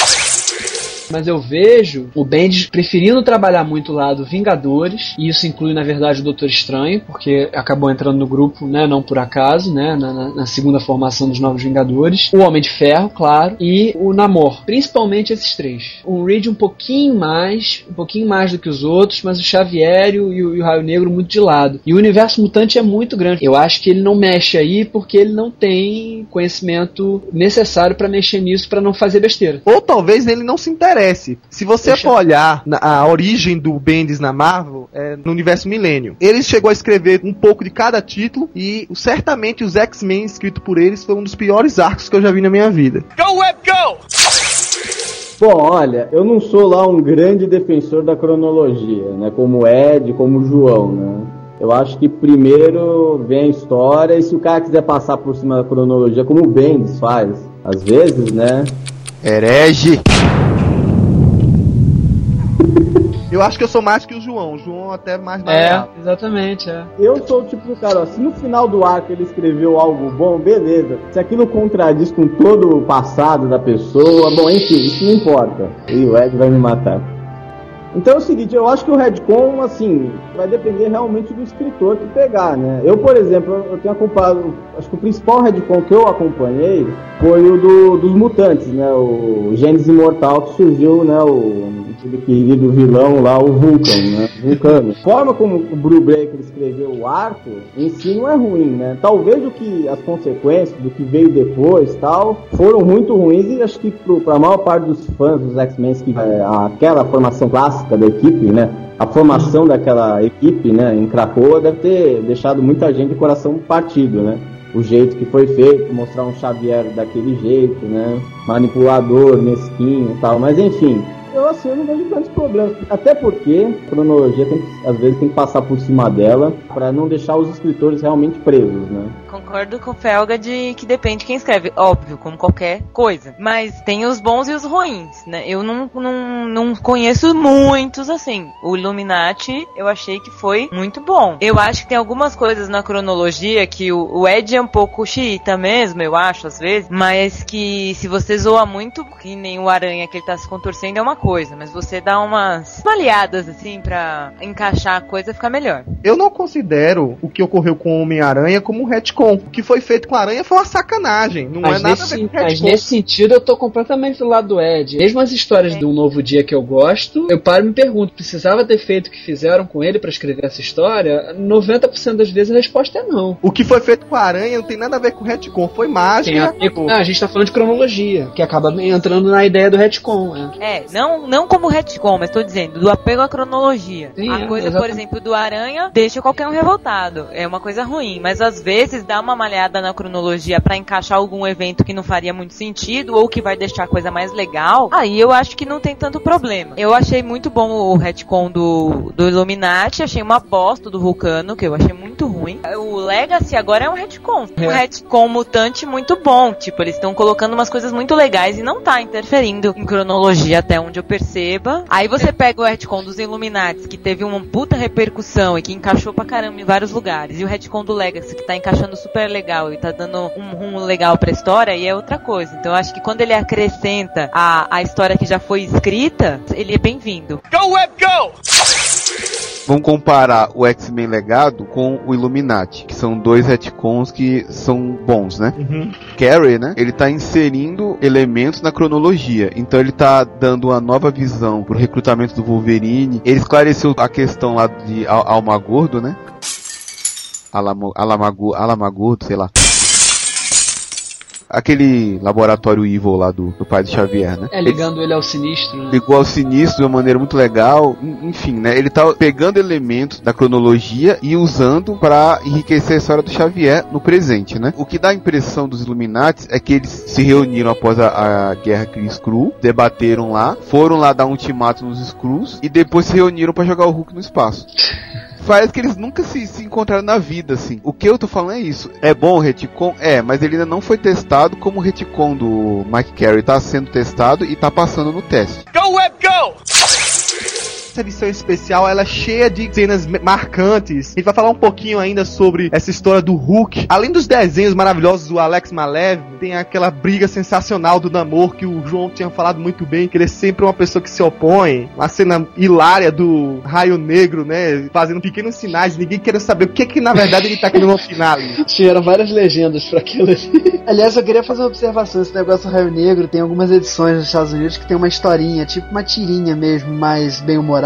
Mas eu vejo o Bendis preferindo trabalhar muito lá do Vingadores, e isso inclui, na verdade, o Doutor Estranho, porque acabou entrando no grupo, né, não por acaso, né, na, na segunda formação dos Novos Vingadores. O Homem de Ferro, claro, e o Namor. Principalmente esses três. O Reed um pouquinho mais, um pouquinho mais do que os outros, mas o Xavier e o, e o Raio Negro muito de lado. E o universo mutante é muito grande. Eu acho que ele não mexe aí porque ele não tem conhecimento necessário para mexer nisso, para não fazer besteira. Ou talvez ele não se interesse se você Deixa... for olhar na, a origem do Bendis na Marvel, é no universo Milênio, ele chegou a escrever um pouco de cada título e certamente os X-Men escrito por eles foi um dos piores arcos que eu já vi na minha vida. Go Web Go! Bom, olha, eu não sou lá um grande defensor da cronologia, né? Como o Ed, como o João, né? Eu acho que primeiro vem a história e se o cara quiser passar por cima da cronologia, como o Bendis faz, às vezes, né? Herege! Eu acho que eu sou mais que o João. O João até mais É, exatamente, é. Eu sou tipo cara, ó, se no final do arco ele escreveu algo bom, beleza. Se aquilo contradiz com todo o passado da pessoa, bom, enfim, isso não importa. E o Ed vai me matar. Então é o seguinte, eu acho que o Redcon, assim, vai depender realmente do escritor que pegar, né? Eu, por exemplo, eu tenho acompanhado, acho que o principal Redcon que eu acompanhei foi o do, dos Mutantes, né? O Gênesis Imortal que surgiu, né? O aquele querido vilão lá, o Vulcan, né? Vulcano. A forma como o Blue Breaker escreveu o arco, em si não é ruim, né? Talvez o que as consequências do que veio depois tal foram muito ruins e acho que para a maior parte dos fãs dos X-Men que é, aquela formação clássica da equipe, né? A formação daquela equipe, né, em Krakoa deve ter deixado muita gente de coração partido, né? o jeito que foi feito, mostrar um Xavier daquele jeito, né? Manipulador, mesquinho tal. Mas enfim, eu assim, eu não vejo grandes problemas. Até porque a cronologia tem às vezes tem que passar por cima dela para não deixar os escritores realmente presos, né? Concordo com o Felga de que depende de quem escreve, óbvio, como qualquer coisa. Mas tem os bons e os ruins, né? Eu não, não, não conheço muitos assim. O Illuminati eu achei que foi muito bom. Eu acho que tem algumas coisas na cronologia que o, o Ed é um pouco xiita mesmo, eu acho, às vezes, mas que se você zoa muito, que nem o Aranha que ele tá se contorcendo é uma coisa, mas você dá umas baleadas assim para encaixar a coisa ficar melhor. Eu não considero o que ocorreu com o Homem-Aranha como um retcon. O que foi feito com a Aranha foi uma sacanagem. Não mas é nada nesse, a ver com Mas nesse sentido eu tô completamente do lado do Ed. Mesmo as histórias é. de um novo dia que eu gosto, eu paro e me pergunto, precisava ter feito o que fizeram com ele para escrever essa história? 90% das vezes a resposta é não. O que foi feito com a Aranha não tem nada a ver com o retcon, foi mágica. Tem a, não, a gente tá falando de cronologia, que acaba entrando na ideia do retcon. É, é não não, como retcon, mas tô dizendo, do apego à cronologia. Sim, a é, coisa, por exemplo, do Aranha deixa qualquer um revoltado. É uma coisa ruim, mas às vezes dá uma malhada na cronologia para encaixar algum evento que não faria muito sentido ou que vai deixar a coisa mais legal. Aí eu acho que não tem tanto problema. Eu achei muito bom o retcon do, do Illuminati, achei uma bosta do Vulcano, que eu achei muito ruim. O Legacy agora é um retcon. É. Um retcon mutante muito bom. Tipo, eles estão colocando umas coisas muito legais e não tá interferindo em cronologia até onde eu perceba. Aí você pega o retcon dos Illuminati, que teve uma puta repercussão e que encaixou pra caramba em vários lugares, e o retcon do Legacy, que tá encaixando super legal e tá dando um rumo legal pra história, e é outra coisa. Então eu acho que quando ele acrescenta a, a história que já foi escrita, ele é bem-vindo. Go Web Go! Vamos comparar o X-Men Legado com o Illuminati, que são dois retcons que são bons, né? Uhum. Carey, né? Ele tá inserindo elementos na cronologia. Então ele tá dando uma nova visão pro recrutamento do Wolverine. Ele esclareceu a questão lá de Almagordo, né? Alamago, Alamagordo, sei lá aquele laboratório evil lá do, do pai de Xavier, né? É, ligando ele, ele ao sinistro. Né? Ligou ao sinistro de uma maneira muito legal. Enfim, né? Ele tá pegando elementos da cronologia e usando para enriquecer a história do Xavier no presente, né? O que dá a impressão dos Illuminati é que eles se reuniram após a, a guerra Kree-Skrull, debateram lá, foram lá dar um ultimato nos Skrulls e depois se reuniram para jogar o Hulk no espaço. Parece que eles nunca se, se encontraram na vida, assim. O que eu tô falando é isso. É bom o retcon? É, mas ele ainda não foi testado como o retcon do Mike Carey tá sendo testado e tá passando no teste. Go Web Go! Essa edição especial ela é cheia de cenas marcantes. A gente vai falar um pouquinho ainda sobre essa história do Hulk. Além dos desenhos maravilhosos do Alex Malev, tem aquela briga sensacional do Namor que o João tinha falado muito bem, que ele é sempre uma pessoa que se opõe. Uma cena hilária do Raio Negro, né? Fazendo pequenos sinais, ninguém querendo saber o que que na verdade ele tá querendo opinar ali. Tinha várias legendas para aquilo ali. Aliás, eu queria fazer uma observação. Esse negócio do Raio Negro tem algumas edições nos Estados Unidos que tem uma historinha, tipo uma tirinha mesmo, mais bem humorada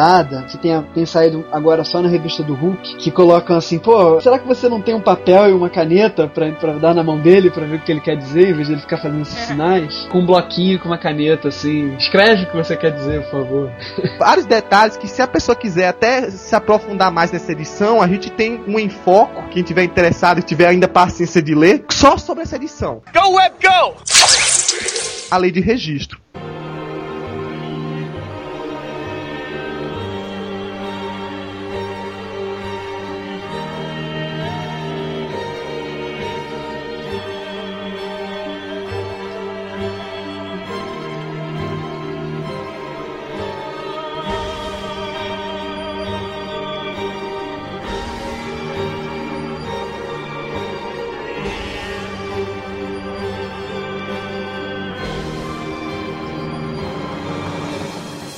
que tem, tem saído agora só na revista do Hulk, que colocam assim, pô, será que você não tem um papel e uma caneta pra, pra dar na mão dele pra ver o que ele quer dizer, em vez de ele ficar fazendo esses sinais? Com um bloquinho, com uma caneta, assim. Escreve o que você quer dizer, por favor. Vários detalhes que se a pessoa quiser até se aprofundar mais nessa edição, a gente tem um enfoque, quem tiver interessado e tiver ainda paciência de ler, só sobre essa edição. Go Web Go! A lei de registro.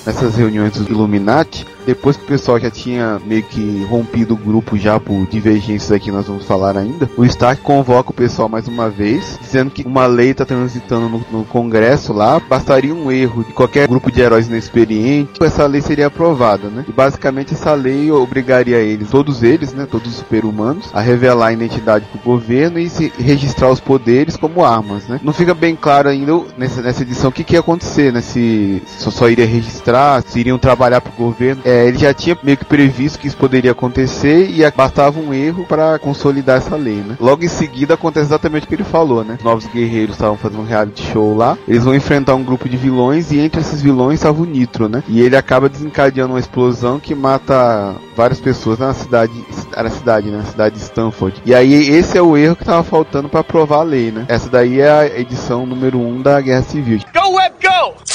Nessas reuniões dos Illuminati, depois que o pessoal já tinha meio que rompido o grupo já por divergências aqui nós vamos falar ainda, o Stark convoca o pessoal mais uma vez, dizendo que uma lei está transitando no, no, Congresso lá, bastaria um erro de qualquer grupo de heróis inexperiente, essa lei seria aprovada, né? E basicamente essa lei obrigaria eles, todos eles, né, todos os super-humanos, a revelar a identidade pro governo e se registrar os poderes como armas, né? Não fica bem claro ainda nessa, nessa edição o que, que ia acontecer, né? Se só, só iria registrar, se iriam trabalhar pro governo. É, é, ele já tinha meio que previsto que isso poderia acontecer e bastava um erro para consolidar essa lei, né? Logo em seguida acontece exatamente o que ele falou, né? Os novos guerreiros estavam fazendo um reality show lá, eles vão enfrentar um grupo de vilões e entre esses vilões estava o Nitro, né? E ele acaba desencadeando uma explosão que mata várias pessoas na cidade, na cidade, né? Na cidade de Stanford. E aí esse é o erro que tava faltando para aprovar a lei, né? Essa daí é a edição número 1 um da Guerra Civil. Go Web Go!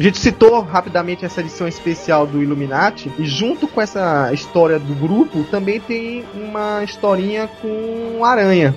A gente citou rapidamente essa edição especial do Illuminati e junto com essa história do grupo também tem uma historinha com Aranha.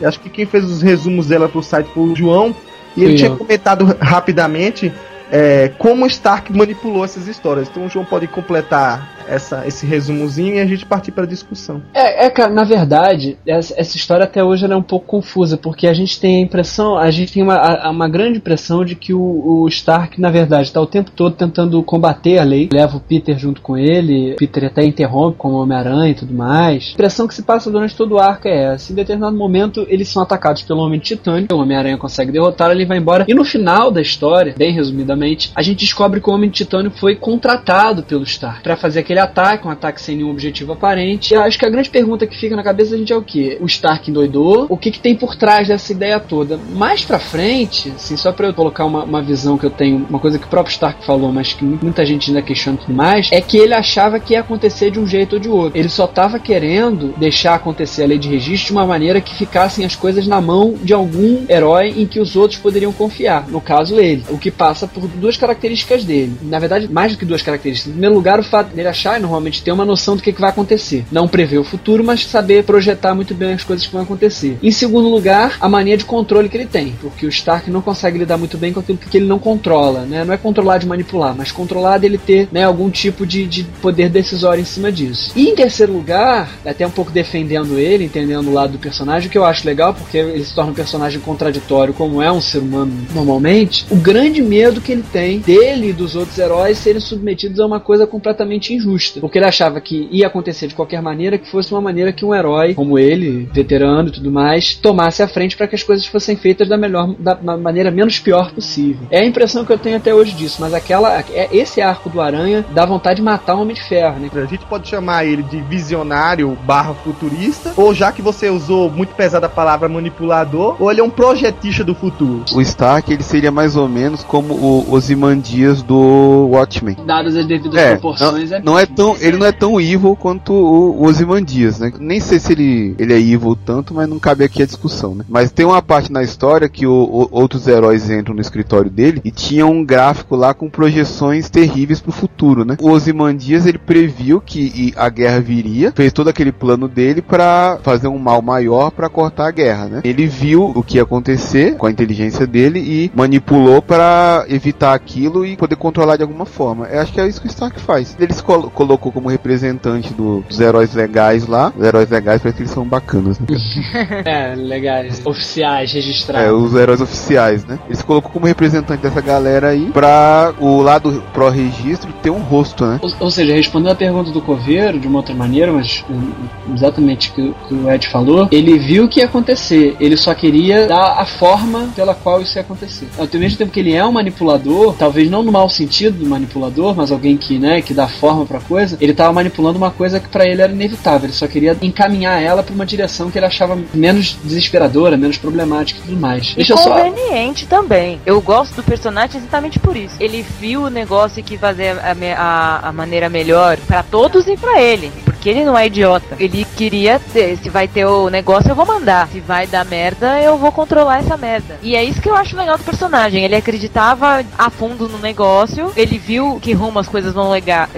Eu acho que quem fez os resumos dela pro site foi o João e ele tinha comentado rapidamente é, como Stark manipulou essas histórias. Então o João pode completar essa, esse resumozinho e a gente partir para a discussão. É, é, cara, na verdade, essa, essa história até hoje é um pouco confusa, porque a gente tem a impressão, a gente tem uma, uma grande impressão de que o, o Stark, na verdade, está o tempo todo tentando combater a lei, leva o Peter junto com ele, Peter até interrompe com o Homem-Aranha e tudo mais. A impressão que se passa durante todo o arco é essa. Em determinado momento, eles são atacados pelo Homem de Titânio, o Homem-Aranha consegue derrotar, ele vai embora, e no final da história, bem resumidamente, a gente descobre que o Homem de Titânio foi contratado pelo Stark para fazer aquele aquele ataque, um ataque sem nenhum objetivo aparente. E acho que a grande pergunta que fica na cabeça da gente é o que? O Stark endoidou? O que, que tem por trás dessa ideia toda? Mais pra frente, assim, só pra eu colocar uma, uma visão que eu tenho, uma coisa que o próprio Stark falou, mas que muita gente ainda questiona mais, é que ele achava que ia acontecer de um jeito ou de outro. Ele só tava querendo deixar acontecer a lei de registro de uma maneira que ficassem as coisas na mão de algum herói em que os outros poderiam confiar. No caso, ele. O que passa por duas características dele. Na verdade, mais do que duas características. Em primeiro lugar, o fato dele achar achar e normalmente ter uma noção do que, que vai acontecer. Não prever o futuro, mas saber projetar muito bem as coisas que vão acontecer. Em segundo lugar, a mania de controle que ele tem, porque o Stark não consegue lidar muito bem com aquilo que ele não controla, né? Não é controlar de manipular, mas controlar dele ter né, algum tipo de, de poder decisório em cima disso. E em terceiro lugar, até um pouco defendendo ele, entendendo o lado do personagem, o que eu acho legal, porque ele se torna um personagem contraditório, como é um ser humano normalmente, o grande medo que ele tem dele e dos outros heróis serem submetidos a uma coisa completamente injusta justa. Porque ele achava que ia acontecer de qualquer maneira, que fosse uma maneira que um herói, como ele, veterano e tudo mais, tomasse a frente para que as coisas fossem feitas da melhor, da maneira menos pior possível. É a impressão que eu tenho até hoje disso, mas aquela, é, esse arco do Aranha dá vontade de matar o Homem de Ferro, né? A gente pode chamar ele de visionário barra futurista, ou já que você usou muito pesada a palavra manipulador, ou ele é um projetista do futuro. O Stark, ele seria mais ou menos como o Ozymandias do Watchmen. Dadas as devidas é, proporções, não, é não é é tão, ele não é tão evil quanto o, Ozymandias, né? Nem sei se ele, ele é evil tanto, mas não cabe aqui a discussão, né? Mas tem uma parte na história que o, o- outros heróis entram no escritório dele e tinha um gráfico lá com projeções terríveis pro futuro, né? O Ozymandias, ele previu que a guerra viria, fez todo aquele plano dele pra fazer um mal maior pra cortar a guerra, né? Ele viu o que ia acontecer com a inteligência dele e manipulou pra evitar aquilo e poder controlar de alguma forma. Eu acho que é isso que o Stark faz. Ele se colo- colocou como representante do- dos heróis legais lá. Os heróis legais parece que eles são bacanas, né? É, legais. Oficiais, É, registrados. os heróis oficiais, né? Ele se colocou como representante dessa galera aí pra o lado pró-registro ter um rosto, né? Ou, ou seja, respondendo a pergunta do Coveiro de uma outra maneira, mas hum, exatamente o que, o que o Ed falou, ele viu o que ia acontecer, ele só queria dar a forma pela qual isso ia acontecer. Ao mesmo tempo que ele é um manipulador, talvez não no mau sentido do manipulador, mas alguém que, né, que dá forma pra coisa, ele tava manipulando uma coisa que pra ele era inevitável, ele só queria encaminhar ela pra uma direção que ele achava menos desesperadora, menos problemática e tudo mais. E Deixa eu só conveniente também. Eu gosto do personagem exatamente por isso. Ele viu o negócio que fazer a, a, a maneira melhor pra todos e pra ele. Porque ele não é idiota. Ele queria ter, se vai ter o negócio, eu vou mandar. Se vai dar merda, eu vou controlar essa merda. E é isso que eu acho legal do personagem. Ele acreditava a fundo no negócio, ele viu que rumo as coisas vão lega-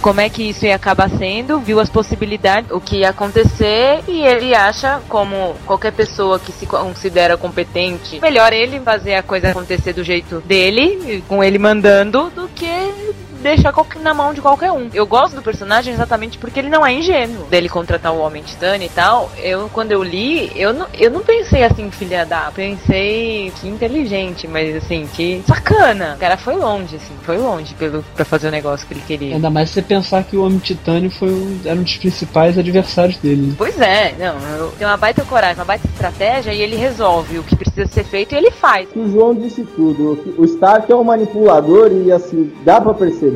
como é que isso ia acabar sendo, viu as possibilidades, o que ia acontecer, e ele acha, como qualquer pessoa que se considera competente, melhor ele fazer a coisa acontecer do jeito dele, com ele mandando, do que deixar qualquer- na mão de qualquer um. Eu gosto do personagem exatamente porque ele não é ingênuo. Dele contratar o Homem Titânio e tal, eu, quando eu li, eu não, eu não pensei assim, filha da... Pensei que inteligente, mas assim, que sacana. O cara foi longe, assim, foi longe pelo, pra fazer o negócio que ele queria. Ainda mais se você pensar que o Homem Titânio foi um, era um dos principais adversários dele. né? Pois é, não, eu, tem uma baita coragem, uma baita estratégia e ele resolve o que precisa ser feito e ele faz. O João disse tudo. O Stark é um manipulador e assim dá pra perceber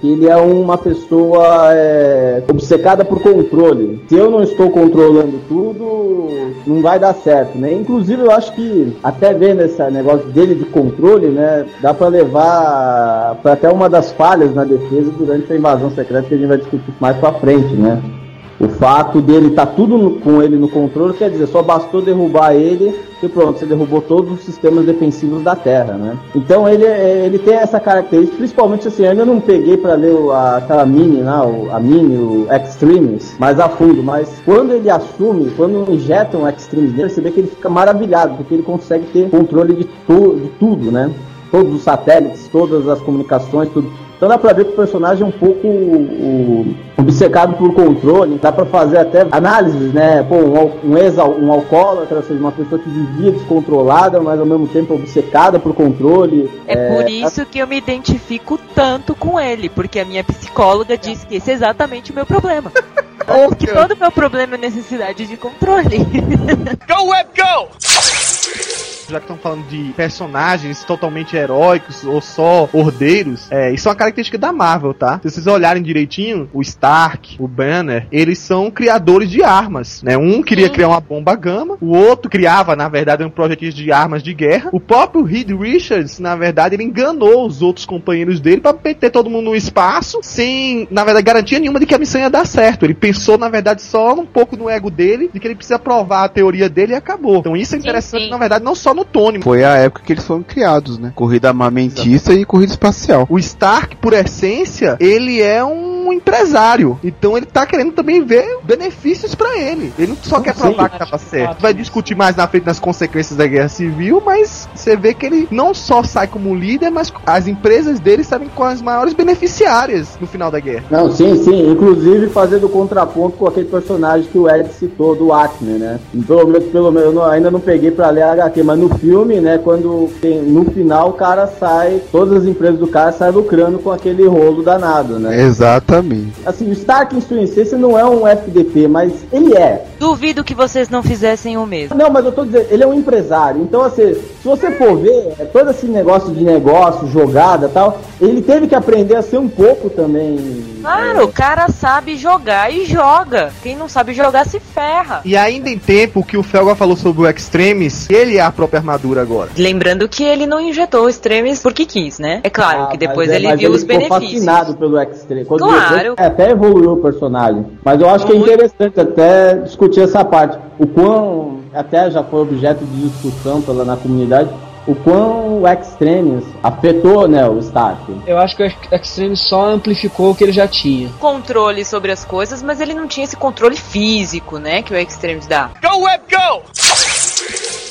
que ele é uma pessoa é, obcecada por controle. Se eu não estou controlando tudo, não vai dar certo, né? Inclusive eu acho que até vendo esse negócio dele de controle, né, dá pra levar para até uma das falhas na defesa durante a invasão secreta que a gente vai discutir mais pra frente, né? O fato dele tá tudo no- com ele no controle, quer dizer, só bastou derrubar ele e pronto, você derrubou todos os sistemas defensivos da Terra, né? Então ele, é- ele tem essa característica, principalmente assim, eu ainda não peguei para ler a, aquela mini, o- a mini, o Extremes, mais a fundo, mas quando ele assume, quando injetam o Extremes nele, você vê que ele fica maravilhado, porque ele consegue ter controle de, de tudo, né? Todos os satélites, todas as comunicações, tudo. Então dá pra ver que o personagem é um pouco o- obcecado por controle, dá pra fazer até análises, né? Pô, um, um ex um alcoólatra, ou seja, uma pessoa que vivia descontrolada, mas ao mesmo tempo obcecada por controle. É, por isso que eu me identifico tanto com ele, porque a minha psicóloga disse que esse é exatamente o meu problema. Ou que todo meu problema é necessidade de controle. Go, Web, go! Já que estão falando de personagens totalmente heróicos ou só ordeiros, é, isso é uma característica da Marvel, tá? Se vocês olharem direitinho, o Stark, o Banner, eles são criadores de armas, né? Um queria Sim. criar uma bomba gama, o outro criava, na verdade, um projetil de armas de guerra. O próprio Reed Richards, na verdade, ele enganou os outros companheiros dele pra meter todo mundo no espaço, sem, na verdade, garantia nenhuma de que a missão ia dar certo. Ele pensou, na verdade, só um pouco no ego dele, de que ele precisa provar a teoria dele e acabou. Então isso é Sim, interessante, sim. na verdade, não só no Tony, Foi a época que eles foram criados, né? Corrida armamentista e corrida espacial. O Stark, por essência, ele é um empresário. Então ele tá querendo também ver benefícios pra ele. Ele não só quer Sim, provar que tava certo. Vai discutir mais na frente das consequências da guerra civil, mas você vê que ele não só sai como líder, mas as empresas dele sabem com as maiores beneficiárias no final da guerra. Não, sim, sim. Inclusive fazendo o contraponto com aquele personagem que o Ed citou, do Acme, né? Pelo menos, pelo menos eu não- ainda não peguei pra ler a HQ, mas no filme, né, quando tem, no final o cara sai, todas as empresas do cara saem lucrando com aquele rolo danado, né? Exatamente. Assim, o Stark em sua essência não é um FDP, mas ele é. Duvido que vocês não fizessem o mesmo. Não, mas eu tô dizendo, ele é um empresário. Então, assim, se você for ver, é, todo esse negócio de negócio, jogada e tal, ele teve que aprender a ser um pouco também. Claro, o cara sabe jogar e joga. Quem não sabe jogar se ferra. E ainda em tempo que o Felga falou sobre o Extremes, ele é a própria armadura agora. Lembrando que ele não injetou o Extremis porque quis, né? É claro Ah, que depois mas é- ele mas viu os ficou benefícios. fascinado pelo X-Treme. Quando Claro. ele- Até evoluiu o personagem. Mas eu acho que é interessante até discutir essa parte. O quão, até já foi objeto de discussão pela, na comunidade, o quão o Extremes afetou né, o Stark. Eu acho que o Extreme só amplificou o que ele já tinha. Controle sobre as coisas, mas ele não tinha esse controle físico, né? Que o Extremes dá. Go Web Go!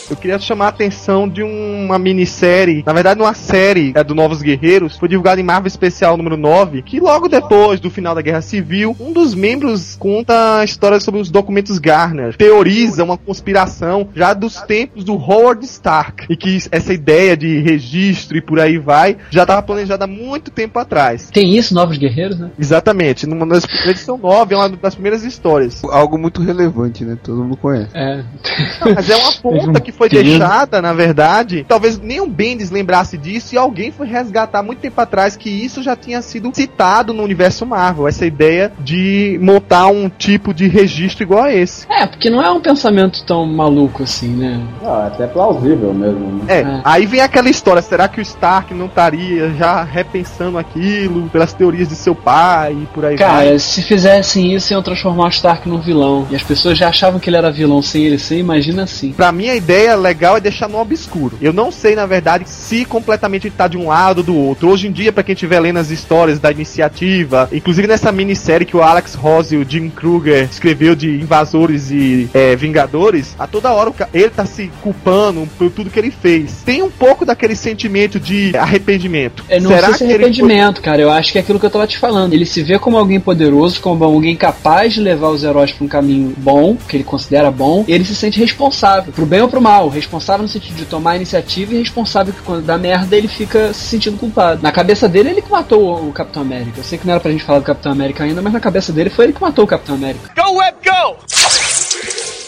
Eu queria chamar a atenção de uma minissérie, na verdade uma série é, do Novos Guerreiros, foi divulgada em Marvel Especial número 9, que logo depois do final da Guerra Civil, um dos membros conta a história sobre os documentos Garner, teoriza uma conspiração já dos tempos do Howard Stark, e que essa ideia de registro e por aí vai, já estava planejada há muito tempo atrás. Tem isso, Novos Guerreiros, né? Exatamente, numa das edição 9, é uma das primeiras histórias. Algo muito relevante, né? Todo mundo conhece. É. Não, mas é uma ponta que foi Querido. deixada, na verdade. Talvez nem o Bendis lembrasse disso e alguém foi resgatar muito tempo atrás que isso já tinha sido citado no universo Marvel. Essa ideia de montar um tipo de registro igual a esse. É, porque não é um pensamento tão maluco assim, né? Não, é até plausível mesmo. Né? É, É. aí vem aquela história: será que o Stark não estaria já repensando aquilo pelas teorias de seu pai e por aí vai? Cara, se fizessem isso, iam transformar o Stark num vilão. E as pessoas já achavam que ele era vilão sem ele ser, imagina assim. Pra mim, a ideia legal é deixar no obscuro. Eu não sei, na verdade, se completamente ele tá de um lado ou do outro. Hoje em dia, pra quem estiver lendo as histórias da iniciativa, inclusive nessa minissérie que o Alex Ross e o Jim Kruger escreveu de invasores e é, vingadores, a toda hora ele tá se culpando por tudo que ele fez. Tem um pouco daquele sentimento de arrependimento. Eu não sei se é ele arrependimento, cara. Eu acho que é aquilo que eu tava te falando. Ele se vê como alguém poderoso, como alguém capaz de levar os heróis pra um caminho bom, que ele considera bom, e ele se sente responsável, pro bem ou pro mal. Responsável no sentido de tomar a iniciativa e responsável que quando dá merda ele fica se sentindo culpado. Na cabeça dele, ele que matou o, Capitão América. Eu sei que não era pra gente falar do Capitão América ainda, mas na cabeça dele foi ele que matou o Capitão América. Go Web Go!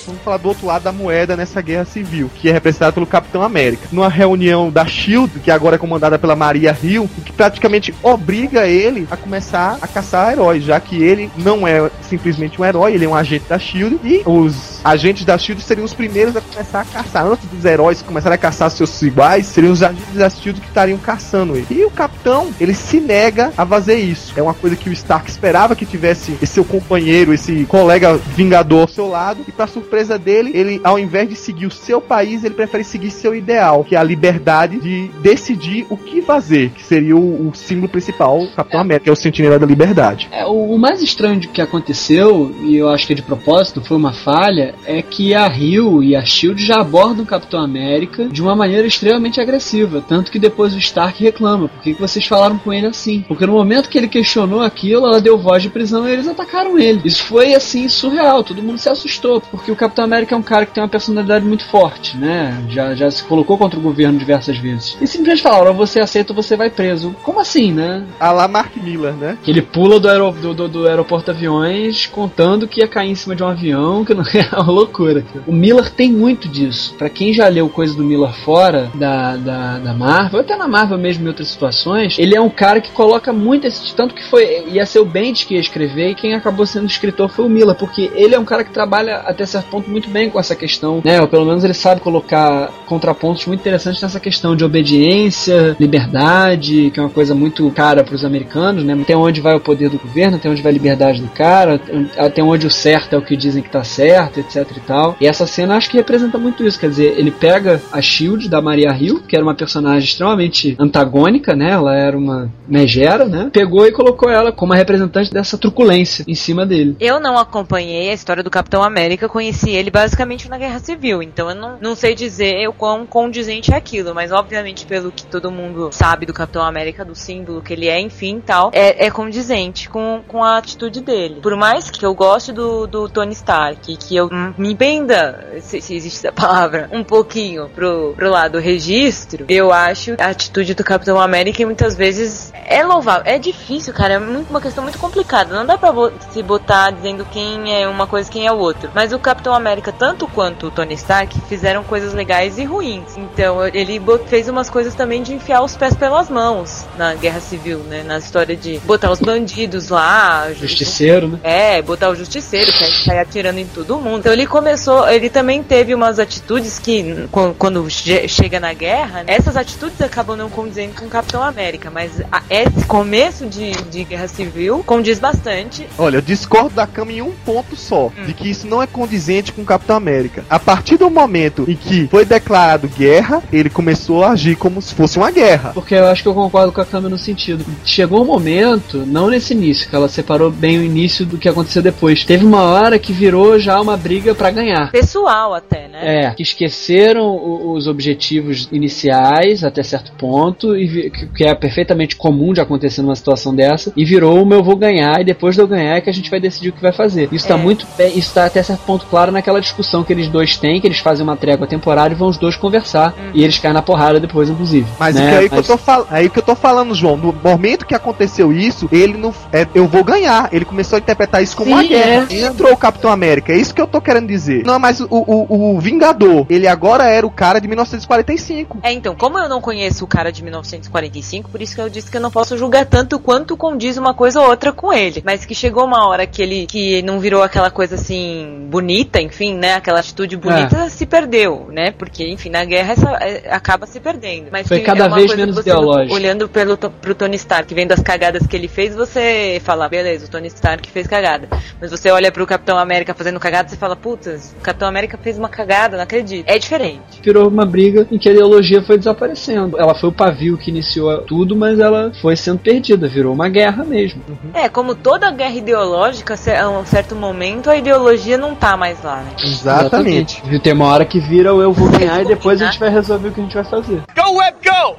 Vamos falar do outro lado da moeda nessa guerra civil, que é representada pelo Capitão América. Numa reunião da Shield, que agora é comandada pela Maria Hill, que praticamente obriga ele a começar a caçar heróis, já que ele não é simplesmente um herói, ele é um agente da Shield e os agentes da Shield seriam os primeiros a começar a caçar. Antes dos heróis começarem a caçar seus iguais, seriam os agentes da Shield que estariam caçando ele. E o Capitão, ele se nega a fazer isso. É uma coisa que o Stark esperava que tivesse esse seu companheiro, esse colega vingador ao seu lado, e para surpresa dele, ele ao invés de seguir o seu país, ele prefere seguir seu ideal, que é a liberdade de decidir o que fazer, que seria o, o símbolo principal, o Capitão América, que é o sentinela da liberdade. É, o, o mais estranho de que aconteceu, e eu acho que é de propósito, foi uma falha, é que a Rio e a Shield já abordam o Capitão América de uma maneira extremamente agressiva. Tanto que depois o Stark reclama: por que, que vocês falaram com ele assim? Porque no momento que ele questionou aquilo, ela deu voz de prisão e eles atacaram ele. Isso foi assim surreal, todo mundo se assustou, porque o Capitão América é um cara que tem uma personalidade muito forte, né? Já, já se colocou contra o governo diversas vezes. E simplesmente falaram: você aceita ou você vai preso. Como assim, né? A lá Mark Miller, né? Que ele pula do, aero, do, do, do aeroporto aviões contando que ia cair em cima de um avião, que não é uma loucura. O Miller tem muito disso. Pra quem já leu coisa do Miller fora da, da, da Marvel, até na Marvel mesmo em outras situações, ele é um cara que coloca muito esse. Tanto que foi. ia ser o Bendis que ia escrever e quem acabou sendo escritor foi o Miller, porque ele é um cara que trabalha até certo ponto muito bem com essa questão, né? Ou pelo menos ele sabe colocar contrapontos muito interessantes nessa questão de obediência, liberdade, que é uma coisa muito cara para os americanos, né? Até onde vai o poder do governo, até onde vai a liberdade do cara, até onde o certo é o que dizem que tá certo, etc e tal. E essa cena acho que representa muito isso, quer dizer, ele pega a Shield da Maria Hill, que era uma personagem extremamente antagônica, né? Ela era uma megera, né? Pegou e colocou ela como a representante dessa truculência em cima dele. Eu não acompanhei a história do Capitão América, conheci ele basicamente na Guerra Civil, então eu não, não sei dizer o quão condizente é aquilo, mas obviamente pelo que todo mundo sabe do Capitão América, do símbolo que ele é, enfim tal, é, é condizente com, com a atitude dele. Por mais que eu goste do, do Tony Stark, que eu me benda, se, se existe essa palavra, um pouquinho pro, pro lado registro, eu acho a atitude do Capitão América muitas vezes é louvável. É difícil, cara, é muito, uma questão muito complicada. Não dá pra se botar dizendo quem é uma coisa quem é o outro. Mas o Capitão Capitão América, tanto quanto o Tony Stark, fizeram coisas legais e ruins. Então ele fez umas coisas também de enfiar os pés pelas mãos na Guerra Civil, né? Na história de botar os bandidos lá. Justiceiro, né? É, botar o justiceiro, que sai atirando em todo mundo. Então ele começou, ele também teve umas atitudes que, quando chega na guerra, essas atitudes acabam não condizendo com o Capitão América, mas a, esse começo de, de Guerra Civil condiz bastante. Olha, eu discordo da cama em um ponto só, hum. de que isso não é condizente com o Capitão América. A partir do momento em que foi declarado guerra, ele começou a agir como se fosse uma guerra. Porque eu acho que eu concordo com a Kami no sentido. Chegou um momento, não nesse início, que ela separou bem o início do que aconteceu depois. Teve uma hora que virou já uma briga para ganhar. Pessoal até, né? É, que esqueceram os objetivos iniciais até certo ponto, e que é perfeitamente comum de acontecer numa situação dessa, e virou o meu vou ganhar, e depois de eu ganhar é que a gente vai decidir o que vai fazer. Isso tá é. muito bem, isso tá até certo ponto claro naquela discussão que eles dois têm, que eles fazem uma trégua temporária e vão os dois conversar, uhum. e eles caem na porrada depois, inclusive. Mas né? é aí, Mas... Que eu tô fal... aí que eu tô falando, João, no momento que aconteceu isso, ele não. É, eu vou ganhar. Ele começou a interpretar isso como Sim, uma guerra. É. Entrou o Capitão América, é isso que eu tô querendo dizer. Não, mas o, o, o Vingador, ele agora era o cara de 1945. É, então, como eu não conheço o cara de 1945, por isso que eu disse que eu não posso julgar tanto quanto condiz uma coisa ou outra com ele. Mas que chegou uma hora que ele que não virou aquela coisa assim bonita, enfim, né? Aquela atitude bonita é. se perdeu, né? Porque, enfim, na guerra essa, é, acaba se perdendo. Mas Foi cada é vez menos ideológico. Olhando pelo, pro Tony Stark, vendo as cagadas que ele fez, você fala, beleza, o Tony Stark fez cagada. Mas você olha pro Capitão América fazendo cagada, você fala, putz, o Capitão América fez uma cagada, não acredito. É diferente. Virou uma briga em que a ideologia foi desaparecendo. Ela foi o pavio que iniciou tudo, mas ela foi sendo perdida, virou uma guerra mesmo. Uhum. É, como toda guerra ideológica, a um certo momento a ideologia não tá mais lá, né? Exatamente. Exatamente. Tem uma hora que vira o eu vou ganhar e depois a gente vai resolver o que a gente vai fazer. Go, Web, go!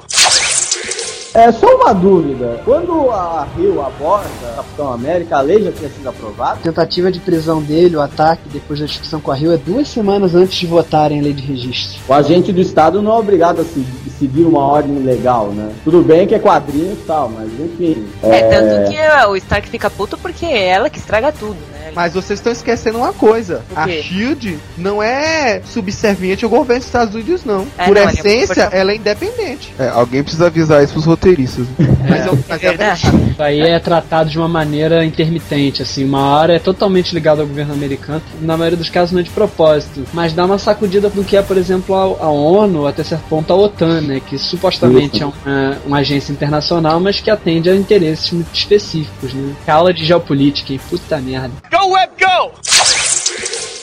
É só uma dúvida. Quando a Rio aborda Capitão América, a lei já tinha sido aprovada? A tentativa de prisão dele, o ataque depois da discussão com a Rio é duas semanas antes de votarem a lei de registro. O agente do Estado não é obrigado a seguir uma ordem legal, né? Tudo bem que é quadrinho e tal, mas enfim. É, é... tanto que o Stark fica puto porque é ela que estraga tudo, né? Mas vocês estão esquecendo uma coisa. A Shield não é subserviente ao governo dos Estados Unidos, não. É, Por não, é essência, é ela é independente. É, alguém precisa avisar isso pros roteiristas. mas, eu, mas é. Isso aí é tratado de uma maneira intermitente, assim. Uma hora é totalmente ligado ao governo americano, na maioria dos casos não é de propósito. Mas dá uma sacudida do que é, por exemplo, a, a ONU, até certo ponto a OTAN, né? Que supostamente é uma, uma, agência internacional, mas que atende a interesses muito específicos, né? Aula de geopolítica, hein? Puta merda. Go Web Go!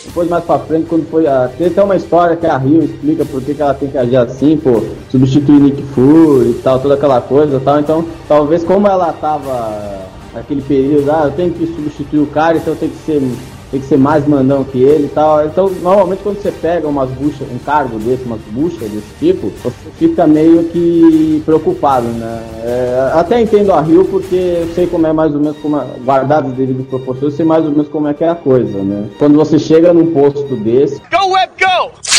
Depois mais pra frente, quando foi a. Tem até uma história que a Rio explica por que, que ela tem que agir assim, pô, substituir Nick Fury e tal, toda aquela coisa e tal. Então, talvez como ela tava naquele período, ah, eu tenho que substituir o cara, então eu tenho que ser tem que ser mais mandão que ele e tal. Então, normalmente quando você pega umas buchas, um cargo desse, umas buchas desse tipo, você fica meio que preocupado, né? É, até entendo a Rio porque eu sei como é mais ou menos como é, guardado devido proporções, eu sei mais ou menos como é que é a coisa, né? Quando você chega num posto desse. Go Web Go!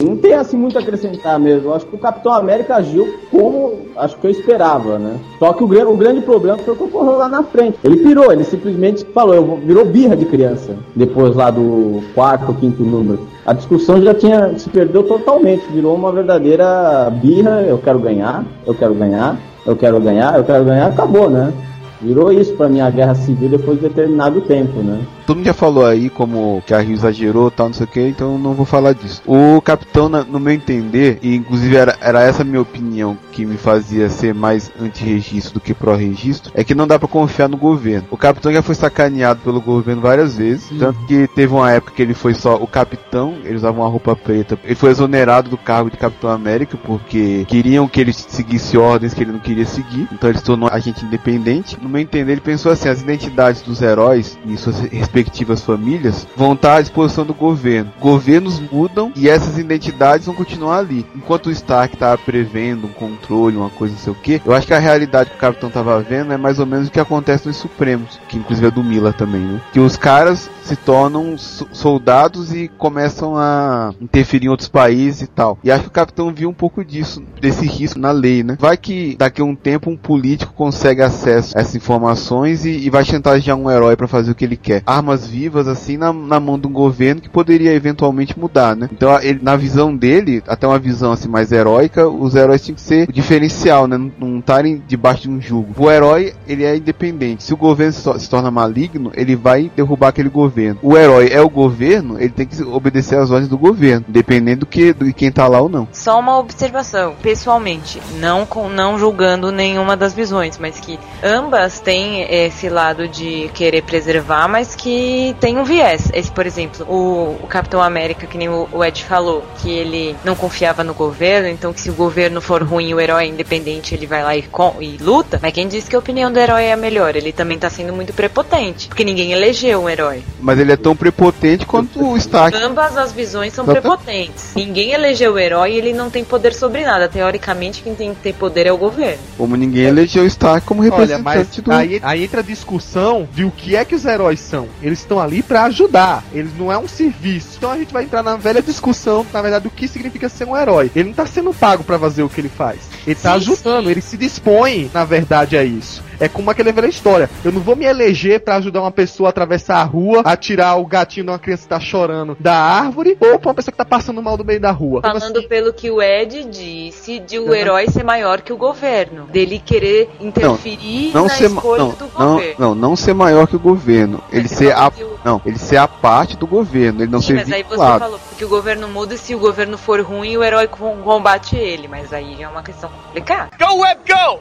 Não tem assim muito a acrescentar mesmo. Acho que o Capitão América agiu como acho que eu esperava, né? Só que o, o grande problema foi o que ocorreu lá na frente. Ele pirou, ele simplesmente falou, eu, virou birra de criança. Depois lá do quarto, quinto número. A discussão já tinha se perdeu totalmente, virou uma verdadeira birra. Eu quero ganhar, eu quero ganhar, eu quero ganhar, eu quero ganhar, acabou, né? Virou isso para mim a guerra civil depois de determinado tempo, né? Todo mundo já falou aí como que a Rio exagerou tal, não sei o que, então não vou falar disso. O capitão, no meu entender, e inclusive era, era essa minha opinião que me fazia ser mais anti-registro do que pró-registro, é que não dá para confiar no governo. O capitão já foi sacaneado pelo governo várias vezes, uhum. tanto que teve uma época que ele foi só o capitão, ele usava uma roupa preta, ele foi exonerado do cargo de Capitão América porque queriam que ele seguisse ordens que ele não queria seguir, então ele se tornou agente independente. No meu entender, ele pensou assim: as identidades dos heróis e suas respectivas famílias vão estar à disposição do governo. Governos mudam e essas identidades vão continuar ali. Enquanto o Stark estava prevendo um controle, uma coisa não sei o que, eu acho que a realidade que o Capitão estava vendo é mais ou menos o que acontece nos Supremos, que inclusive é do Mila também, né? Que os caras se tornam soldados e começam a interferir em outros países e tal. E acho que o Capitão viu um pouco disso, desse risco na lei, né? Vai que daqui a um tempo um político consegue acesso a essa informações e, e vai chantagear um herói para fazer o que ele quer. Armas vivas, assim, na, na mão de um governo que poderia eventualmente mudar, né? Então, ele, na visão dele, até uma visão assim mais heróica, os heróis tinham que ser o diferencial, né? Não estarem debaixo de um jugo. O herói, ele é independente. Se o governo se, torna maligno, ele vai derrubar aquele governo. O herói é o governo, ele tem que obedecer às ordens do governo, dependendo do que de quem tá lá ou não. Só uma observação, pessoalmente, não com não julgando nenhuma das visões, mas que ambas têm esse lado de querer preservar, mas que tem um viés. Esse, por exemplo, o, o Capitão América, que nem o, o, Ed falou, que ele não confiava no governo, então que se o governo for ruim, o herói é independente, ele vai lá e, com, e luta. Mas quem disse que a opinião do herói é a melhor? Ele também tá sendo muito prepotente, porque ninguém elegeu um herói. Mas ele é tão prepotente quanto o Stark. Ambas as visões são prepotentes. Ninguém elegeu o herói e ele não tem poder sobre nada. Teoricamente, quem tem que ter poder é o governo. Como ninguém elegeu o Stark como representante Olha, mas do... aí, aí entra a discussão de o que é que os heróis são. Eles estão ali para ajudar. Eles não é um serviço. Então a gente vai entrar na velha discussão, na verdade, do que significa ser um herói. Ele não tá sendo pago para fazer o que ele faz. Ele tá sim, ajudando, sim. ele se dispõe, na verdade, a isso. É como aquele velha história. Eu não vou me eleger para ajudar uma pessoa a atravessar a rua, a tirar o gatinho de uma criança que tá chorando da árvore, ou pra uma pessoa que tá passando mal do meio da rua. Falando assim? pelo que o Ed disse, de o herói ser maior que o governo. Dele querer interferir não, não na ser, escolha não, não. Não, não ser maior que o governo. Ele ser a, não, ele ser a parte do governo. Ele não Sim, ser mas aí você falou que o governo muda e se o governo for ruim, o herói combate ele. Mas aí é uma questão complicada. Go, Web, go!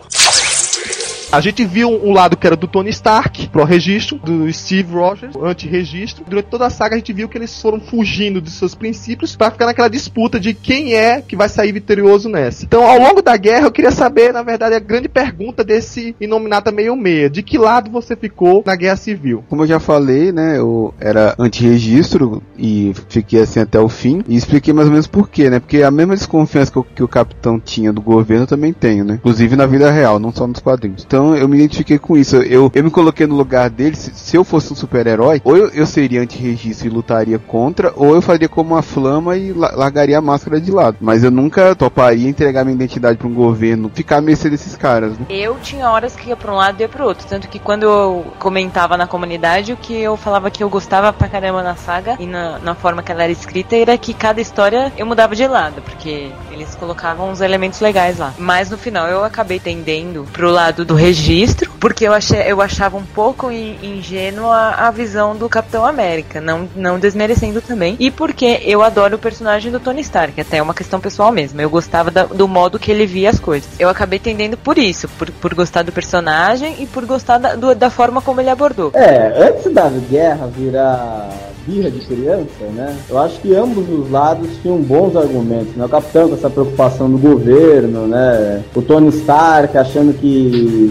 A gente viu um lado que era do Tony Stark, pro registro, do Steve Rogers, anti-registro. Durante toda a saga a gente viu que eles foram fugindo de seus princípios para ficar naquela disputa de quem é que vai sair vitorioso nessa. Então, ao longo da guerra, eu queria saber, na verdade, a grande pergunta desse Inominata meio meia. De que lado você ficou na Guerra Civil? Como eu já falei, né, eu era anti-registro e fiquei assim até o fim. E expliquei mais ou menos por quê, né? Porque a mesma desconfiança que o, que o capitão tinha do governo eu também tenho, né? Inclusive na vida real, não só nos quadrinhos. Então eu me identifiquei com isso. Eu, eu me coloquei no lugar dele. Se, se eu fosse um super-herói, ou eu, eu seria anti-registro e lutaria contra, ou eu faria como uma flama e la, largaria a máscara de lado. Mas eu nunca toparia entregar minha identidade para um governo, ficar a mercê desses caras. Né? Eu tinha horas que ia pra um lado e ia pro outro. Tanto que quando eu comentava na comunidade, o que eu falava que eu gostava pra caramba na saga e na, na forma que ela era escrita era que cada história eu mudava de lado, porque eles colocavam uns elementos legais lá. Mas no final eu acabei tendendo pro lado do registro, porque eu, achei, eu achava um pouco ingênua a visão do Capitão América, não, não desmerecendo também. E porque eu adoro o personagem do Tony Stark, até é uma questão pessoal mesmo. Eu gostava da, do modo que ele via as coisas. Eu acabei tendendo por isso, por, por gostar do personagem e por gostar da, do, da forma como ele abordou. É, antes da guerra virar birra de criança, né? Eu acho que ambos os lados tinham bons argumentos, né? O Capitão com essa preocupação do governo, né? O Tony Stark achando que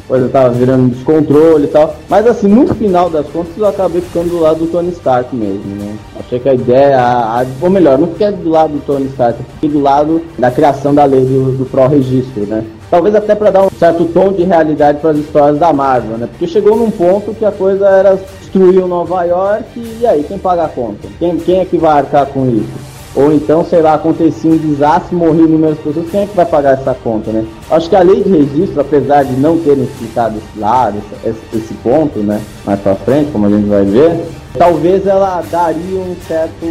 a coisa tava virando descontrole e tal. Mas assim, no final das contas, eu acabei ficando do lado do Tony Stark mesmo, né? Achei que a ideia, a, a, ou melhor, não fiquei do lado do Tony Stark, fiquei do lado da criação da lei do, do pró-registro, né? talvez até para dar um certo tom de realidade para as histórias da Marvel, né? Porque chegou num ponto que a coisa era destruir Nova York e aí quem paga a conta? Quem, quem é que vai arcar com isso? Ou então, sei lá, acontecia um desastre, morria inúmeras pessoas, quem é que vai pagar essa conta, né? Acho que a lei de registro, apesar de não terem explicado esse lado, esse, esse ponto, né, mais pra frente, como a gente vai ver, talvez ela daria um certo,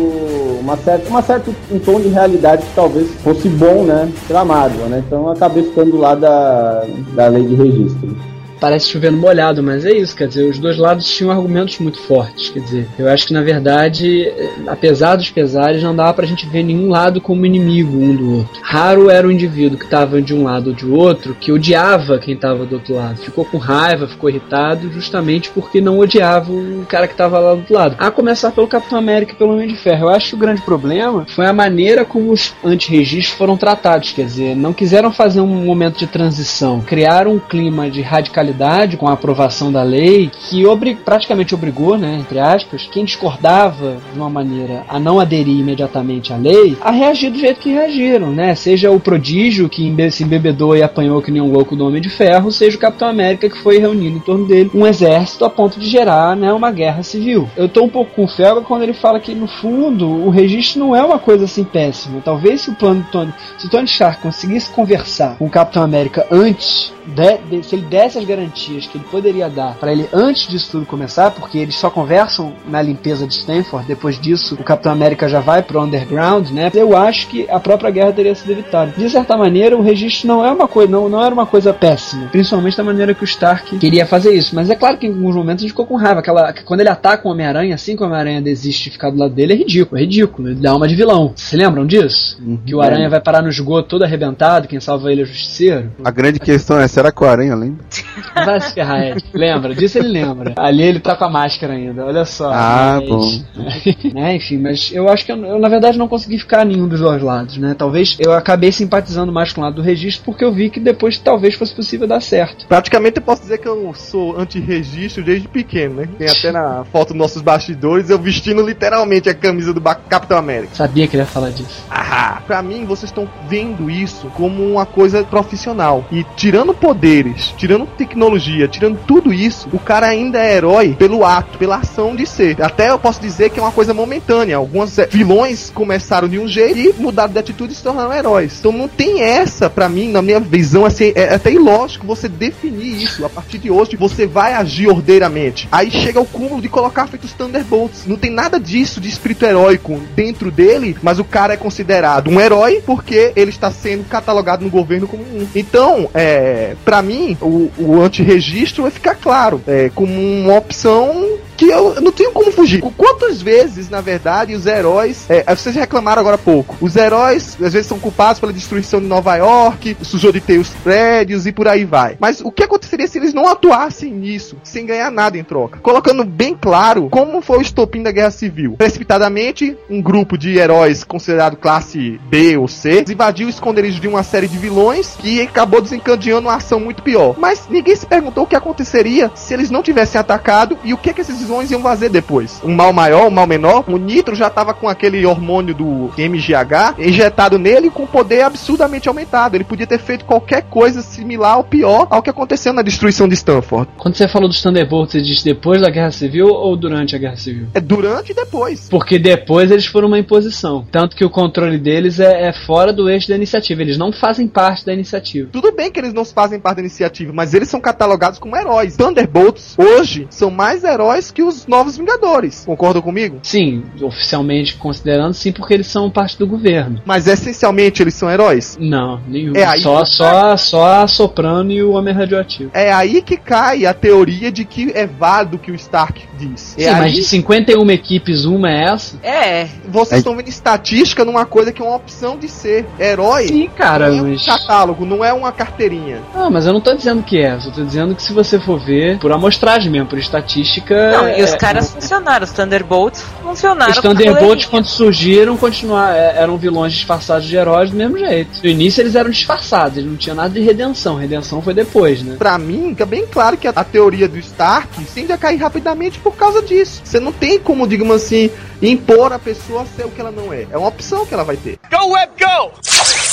uma certa, uma certo um tom de realidade que talvez fosse bom, né, pra Marvel, né? Então eu acabei ficando lá da, da lei de registro parece chovendo molhado, mas é isso, quer dizer, os dois lados tinham argumentos muito fortes, quer dizer, eu acho que na verdade, apesar dos pesares, não dava pra gente ver nenhum lado como inimigo um do outro. Raro era o indivíduo que estava de um lado ou de outro que odiava quem estava do outro lado, ficou com raiva, ficou irritado, justamente porque não odiava o cara que estava lá do outro lado. A começar pelo Capitão América e pelo Homem de Ferro. Eu acho que o grande problema foi a maneira como os antirregistros foram tratados, quer dizer, não quiseram fazer um momento de transição, criaram um clima de radicalidade com a aprovação da lei, que obri praticamente obrigou, né, entre aspas, quem discordava de uma maneira a não aderir imediatamente à lei, a reagir do jeito que reagiram, né? Seja o prodígio que se embebedou e apanhou que nem um louco do Homem de Ferro, seja o Capitão América que foi reunido em torno dele um exército a ponto de gerar, né, uma guerra civil. Eu tô um pouco com Felga quando ele fala que no fundo o registro não é uma coisa assim péssima. Talvez se o plano do Tony, se o Tony Stark conseguisse conversar com o Capitão América antes de, de, se ele desse as garantias que ele poderia dar para ele antes disso tudo começar, porque eles só conversam na limpeza de Stanford, depois disso o Capitão América já vai pro underground, né? Eu acho que a própria guerra teria sido evitada. De certa maneira, o registro não é uma coisa, não, não era uma coisa péssima, principalmente da maneira que o Stark queria fazer isso. Mas é claro que em alguns momentos a gente ficou com raiva. Aquela, quando ele ataca o Homem-Aranha, assim que o Homem-Aranha desiste de ficar do lado dele, é ridículo, é ridículo. Ele dá alma de vilão. Se lembram disso? Uhum. Que o Aranha vai parar no esgoto todo arrebentado, quem salva ele é o Justiceiro. A grande questão é, será que o Aranha lembra? Vai se ferrar, Ed. Lembra? Disso ele lembra. Ali ele tá com a máscara ainda, olha só. Ah, Mas- bom. né, enfim, mas eu acho que eu, eu, na verdade não consegui ficar nenhum dos dois lados, né? Talvez eu acabei simpatizando mais com o lado do registro porque eu vi que depois talvez fosse possível dar certo. Praticamente eu posso dizer que eu sou anti-registro desde pequeno, né? Tem até na foto dos nossos bastidores eu vestindo literalmente a camisa do Capitão América. Sabia que ele ia falar disso. Ah, pra mim, vocês estão vendo isso como uma coisa profissional. E tirando poderes, tirando tecnologia, tirando tudo isso, o cara ainda é herói pelo ato, pela ação de ser. Até eu posso dizer que é uma coisa momentânea. Alguns eh, vilões começaram de um jeito e mudaram de atitude e se tornaram heróis. Então não tem essa, pra mim, na minha visão, assim, é até ilógico você definir isso. A partir de hoje, você vai agir ordeiramente. Aí chega o cúmulo de colocar feito os Thunderbolts. Não tem nada disso de espírito heróico dentro dele, mas o cara é considerado um herói porque ele está sendo catalogado no governo como um. Então, é, para mim, o, o antirregistro vai ficar claro, é, como uma opção que eu não tenho como fugir. Quantas vezes, na verdade, os heróis. É, vocês reclamaram agora há pouco. Os heróis, às vezes, são culpados pela destruição de Nova York, sujou de ter os prédios e por aí vai. Mas o que aconteceria se eles não atuassem nisso, sem ganhar nada em troca? Colocando bem claro como foi o estopim da Guerra Civil. Precipitadamente, um grupo de heróis considerado classe B ou C invadiu o esconderijo de uma série de vilões que acabou desencadeando uma ação muito pior. Mas ninguém se perguntou o que aconteceria se eles não tivessem atacado e o que, que esses vilões iam fazer depois. Um mal maior, um mal menor. O Nitro já tava com aquele hormônio do MGH injetado nele com poder absurdamente aumentado. Ele podia ter feito qualquer coisa similar ou pior ao que aconteceu na destruição de Stanford. Quando você falou dos Thunderbolts, você disse depois da Guerra Civil ou durante a Guerra Civil? É durante e depois. Porque depois eles foram uma imposição. Tanto que o controle deles é, é fora do eixo da iniciativa. Eles não fazem parte da iniciativa. Tudo bem que eles não fazem parte da iniciativa, mas eles são catalogados como heróis. Thunderbolts hoje são mais heróis que os Novos Vingadores. Concordam comigo? Sim, oficialmente considerando sim, porque eles são parte do governo. Mas essencialmente eles são heróis? Não, nenhum. É aí só, só, só a Soprano e o Homem Radioativo. É aí que cai a teoria de que é válido o que o Stark diz. Sim, é mas aí de 51 equipes, uma é essa? É, vocês estão vendo estatística numa coisa que é uma opção de ser herói. Sim, cara, não é um mas. catálogo, não é uma carteirinha. Não, mas eu não tô dizendo que é. Só tô dizendo que se você for ver por amostragem mesmo, por estatística. não, e os é- caras funcionaram, os Thunderbolts funcionaram. Os Thunderbolts, quando surgiram, continuar, é, eram vilões disfarçados de heróis do mesmo jeito. No início eles eram disfarçados, eles não tinham nada de redenção. Redenção foi depois, né? Pra mim, fica bem claro que a, a teoria do Stark tende a cair rapidamente por causa disso. Você não tem como, digamos assim, impor a pessoa ser o que ela não é. É uma opção que ela vai ter. Go Web Go!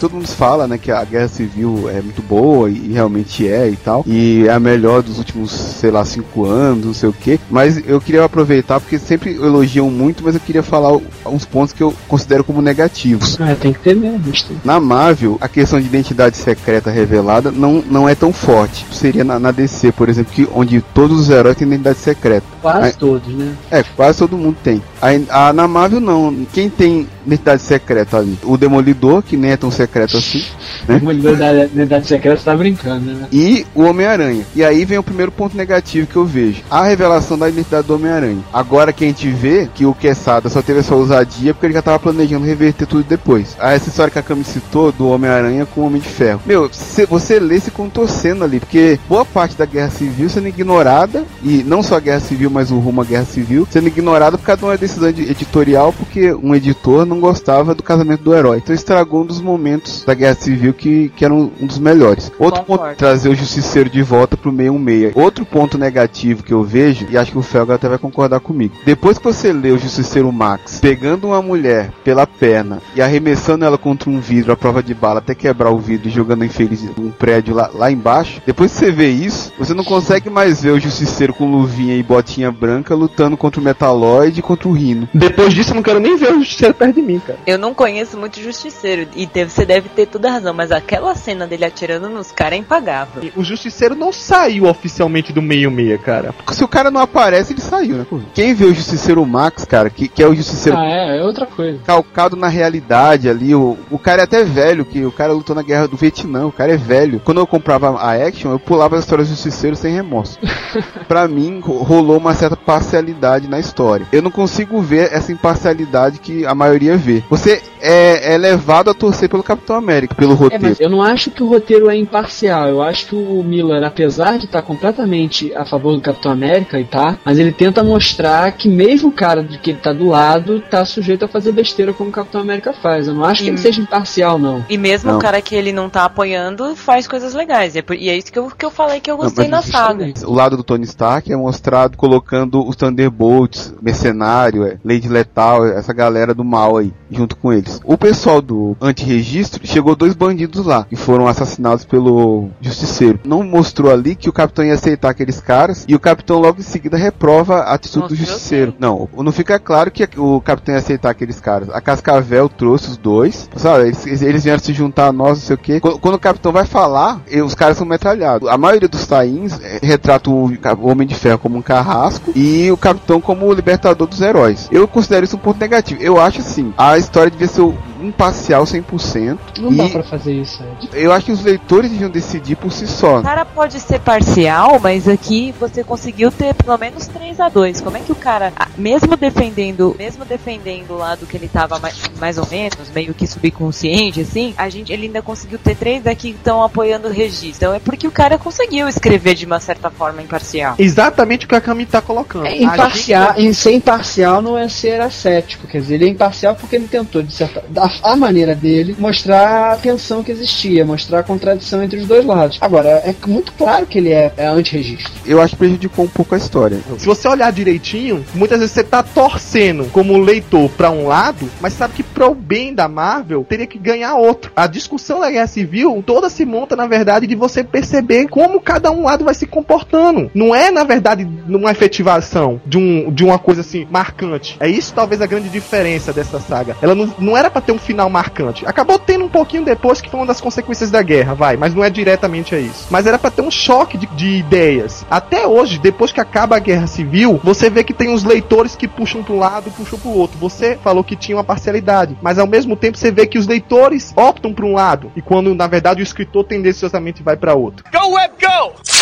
Todo mundo fala, né, que a guerra civil é muito boa e realmente é e tal. E é a melhor dos últimos, sei lá, cinco anos, não sei o que. Mas eu queria aproveitar, porque sempre elogiam muito, mas eu queria falar uns pontos que eu considero como negativos. É, tem que ter mesmo. Na Marvel, a questão de identidade secreta revelada não, não é tão forte. Seria na, na DC, por exemplo, que, onde todos os heróis têm identidade secreta. Quase Aí- todos, né? É, quase todo mundo tem. A, a- na Marvel não. Quem tem identidade secreta ali? O Demolidor, que nem é tão secreto assim. O Demolidor da Identidade Secreta tá brincando, né? E o Homem-Aranha. E aí vem o primeiro ponto negativo que eu vejo. A revelação da identidade do Homem-Aranha. Agora que a gente vê que o Quesada só teve essa ousadia porque ele já tava planejando reverter tudo depois. Ah, essa história que a Cami citou do Homem-Aranha com o Homem de Ferro. Meu, se você lê se contorcendo ali, porque boa parte da Guerra Civil sendo ignorada, e não só a Guerra Civil, mas o rumo à Guerra Civil, sendo ignorada por causa de uma decisão de- editorial, porque um editor não gostava do casamento do herói. Então estragou um dos momentos da Guerra Civil que, que era um, um dos melhores. Outro ponto, Concordo. trazer o Justiceiro de volta pro 616. Outro ponto negativo que eu vejo, e acho que o Felga até vai concordar comigo. Depois que você lê o Justiceiro Max pegando uma mulher pela perna e arremessando ela contra um vidro à prova de bala até quebrar o vidro e jogando a infeliz num prédio lá, lá embaixo, depois que você vê isso, você não consegue mais ver o Justiceiro com luvinha e botinha branca lutando contra o Metaloid e contra o rindo. Depois disso, eu não quero nem ver o Justiceiro perto de mim, cara. Eu não conheço muito Justiceiro, e deve- você deve ter toda a razão, mas aquela cena dele atirando nos caras é impagável. E O Justiceiro não saiu oficialmente do meio-meia, cara. Porque se o cara não aparece, ele saiu, né? pô? Quem vê o Justiceiro Max, cara, que, que é o Justiceiro Ah, é, é outra coisa. calcado na realidade ali, o, o cara é até velho, que o cara lutou na guerra do Vietnã, o cara é velho. Quando eu comprava a Action, eu pulava as histórias do Justiceiro sem remorso. pra mim, ro- rolou uma certa parcialidade na história. Eu não consigo ver essa imparcialidade que a maioria vê. Você é, é levado a torcer pelo Capitão América, pelo É, roteiro. mas eu não acho que o roteiro é imparcial. Eu acho que o Miller, apesar de estar completamente a favor do Capitão América e tá, mas ele tenta mostrar que mesmo o cara de que ele tá do lado tá sujeito a fazer besteira como o Capitão América faz. Eu não acho que ele seja imparcial, não. E mesmo Não. o cara que ele não tá apoiando faz coisas legais. E é, por- e é isso que eu, que eu falei que eu Não, gostei mas na saga. O lado do Tony Stark é mostrado colocando os Thunderbolts, Mercenário, é, Lady Letal, essa galera do mal aí, junto com eles. O pessoal do antirregistro chegou dois bandidos lá, que foram assassinados pelo Justiceiro. Não mostrou ali que o capitão ia aceitar aqueles caras, e o capitão logo em seguida reprova a atitude do Mostrou Justiceiro. Não, não fica claro que o capitão ia aceitar aqueles caras. A Cascavel trouxe os dois, sabe? Eles, eles vieram se juntar a nós, não sei o quê. Quando, quando o capitão vai falar, os caras são metralhados. A maioria dos tains eh, retrata o, o Homem de Ferro como um carrasco e o capitão como o libertador dos heróis. Eu considero isso um ponto negativo. Eu acho assim, a história devia ser imparcial 100%. Não dá e pra fazer isso, Ed. eu acho que os leitores deviam decidir por si só. O cara pode ser parcial, mas aqui você conseguiu ter pelo menos 3 a 2 Como é que o cara, mesmo defendendo, mesmo defendendo o lado que ele tava mais, mais ou menos, meio que subconsciente, assim, a gente, ele ainda conseguiu ter três daqui que estão apoiando o registro. Então é porque o cara conseguiu escrever de uma certa forma imparcial. Exatamente o que a Cami tá colocando. É, imparcial, gente- em ser imparcial não é ser ascético, quer dizer, ele é imparcial porque ele tentou, de certa, da a maneira dele, mostrar a tensão que existia, mostrar a contradição entre os dois lados. Agora, é muito claro que ele é, é anti-registro. Eu acho que prejudicou um pouco a história. Se você olhar direitinho, muitas vezes você tá torcendo como leitor pra um lado, mas sabe que pro bem da Marvel teria que ganhar outro. A discussão da Guerra Civil toda se monta na verdade de você perceber como cada um lado vai se comportando. Não é na verdade numa efetivação de um de uma coisa assim marcante. É isso talvez a grande diferença dessa saga. Ela não, não era pra ter um final marcante. Acabou tendo um pouquinho depois que foi uma das consequências da guerra, vai, mas não é diretamente a isso. Mas era pra ter um choque de, de ideias. Até hoje, depois que acaba a guerra civil, você vê que tem uns leitores que puxam para um lado, puxam pro outro. Você falou que tinha uma parcialidade, mas ao mesmo tempo você vê que os leitores optam para um lado e quando na verdade o escritor tendenciosamente vai para outro. Go Web Go!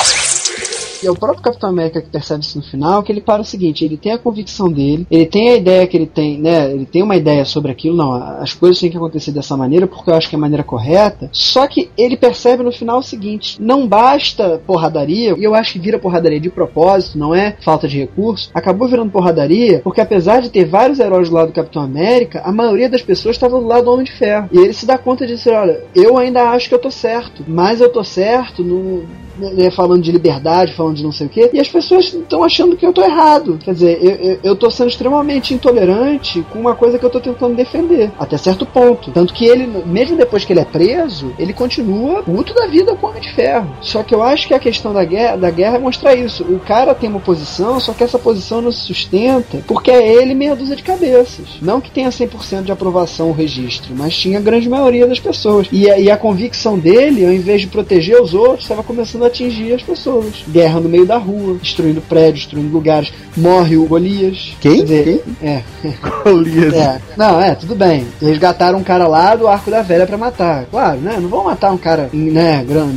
E é o próprio Capitão América que percebe isso no final, que ele para o seguinte, ele tem a convicção dele, ele tem a ideia que ele tem, né, ele tem uma ideia sobre aquilo, não, as coisas têm que acontecer dessa maneira, porque eu acho que é a maneira correta, só que ele percebe no final o seguinte, não basta porradaria, e eu acho que vira porradaria de propósito, não é falta de recurso, acabou virando porradaria, porque apesar de ter vários heróis do lado do Capitão América, a maioria das pessoas estava do lado do Homem de Ferro, e ele se dá conta disso, olha, eu ainda acho que eu tô certo, mas eu tô certo no, né, falando de liberdade, falando de não sei o que, e as pessoas estão achando que eu tô errado. Quer dizer, eu, eu, eu tô sendo extremamente intolerante com uma coisa que eu tô tentando defender, até certo ponto. Tanto que ele, mesmo depois que ele é preso, ele continua puto da vida com o Homem de Ferro. Só que eu acho que a questão da guerra, da guerra é mostrar isso. O cara tem uma posição, só que essa posição não se sustenta porque é ele meia dúzia de cabeças. Não que tenha 100% de aprovação o registro, mas tinha a grande maioria das pessoas. E a, e a convicção dele, ao invés de proteger os outros, estava começando a atingir as pessoas. Guerra no meio da rua, destruindo prédios, destruindo lugares. Morre o Golias. Quem? Dizer, É, Golias. é. Não, é, tudo bem. Resgataram um cara lá do arco da velha pra matar. Claro, né? Não vão matar um cara, né, gran,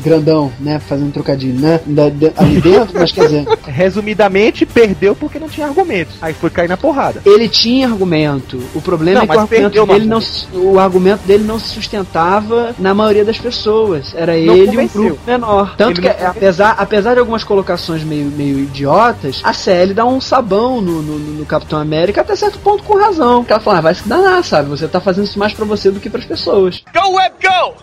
grandão, né? Fazendo um trocadilho, né? Da- de- ali dentro, mas quer dizer, Resumidamente, perdeu porque não tinha argumentos. Aí foi cair na porrada. ele tinha argumento. O problema Não, é que o argumento, dele não, se- o argumento dele não se sustentava na maioria das pessoas. Era Não ele e um grupo menor. Tanto Ele que, convenceu. apesar, apesar de algumas colocações meio, meio idiotas, a CL dá um sabão no, no, no Capitão América até certo ponto com razão. Porque ela fala, ah, vai se danar, sabe? Você tá fazendo isso mais pra você do que pras pessoas. Go Web Go!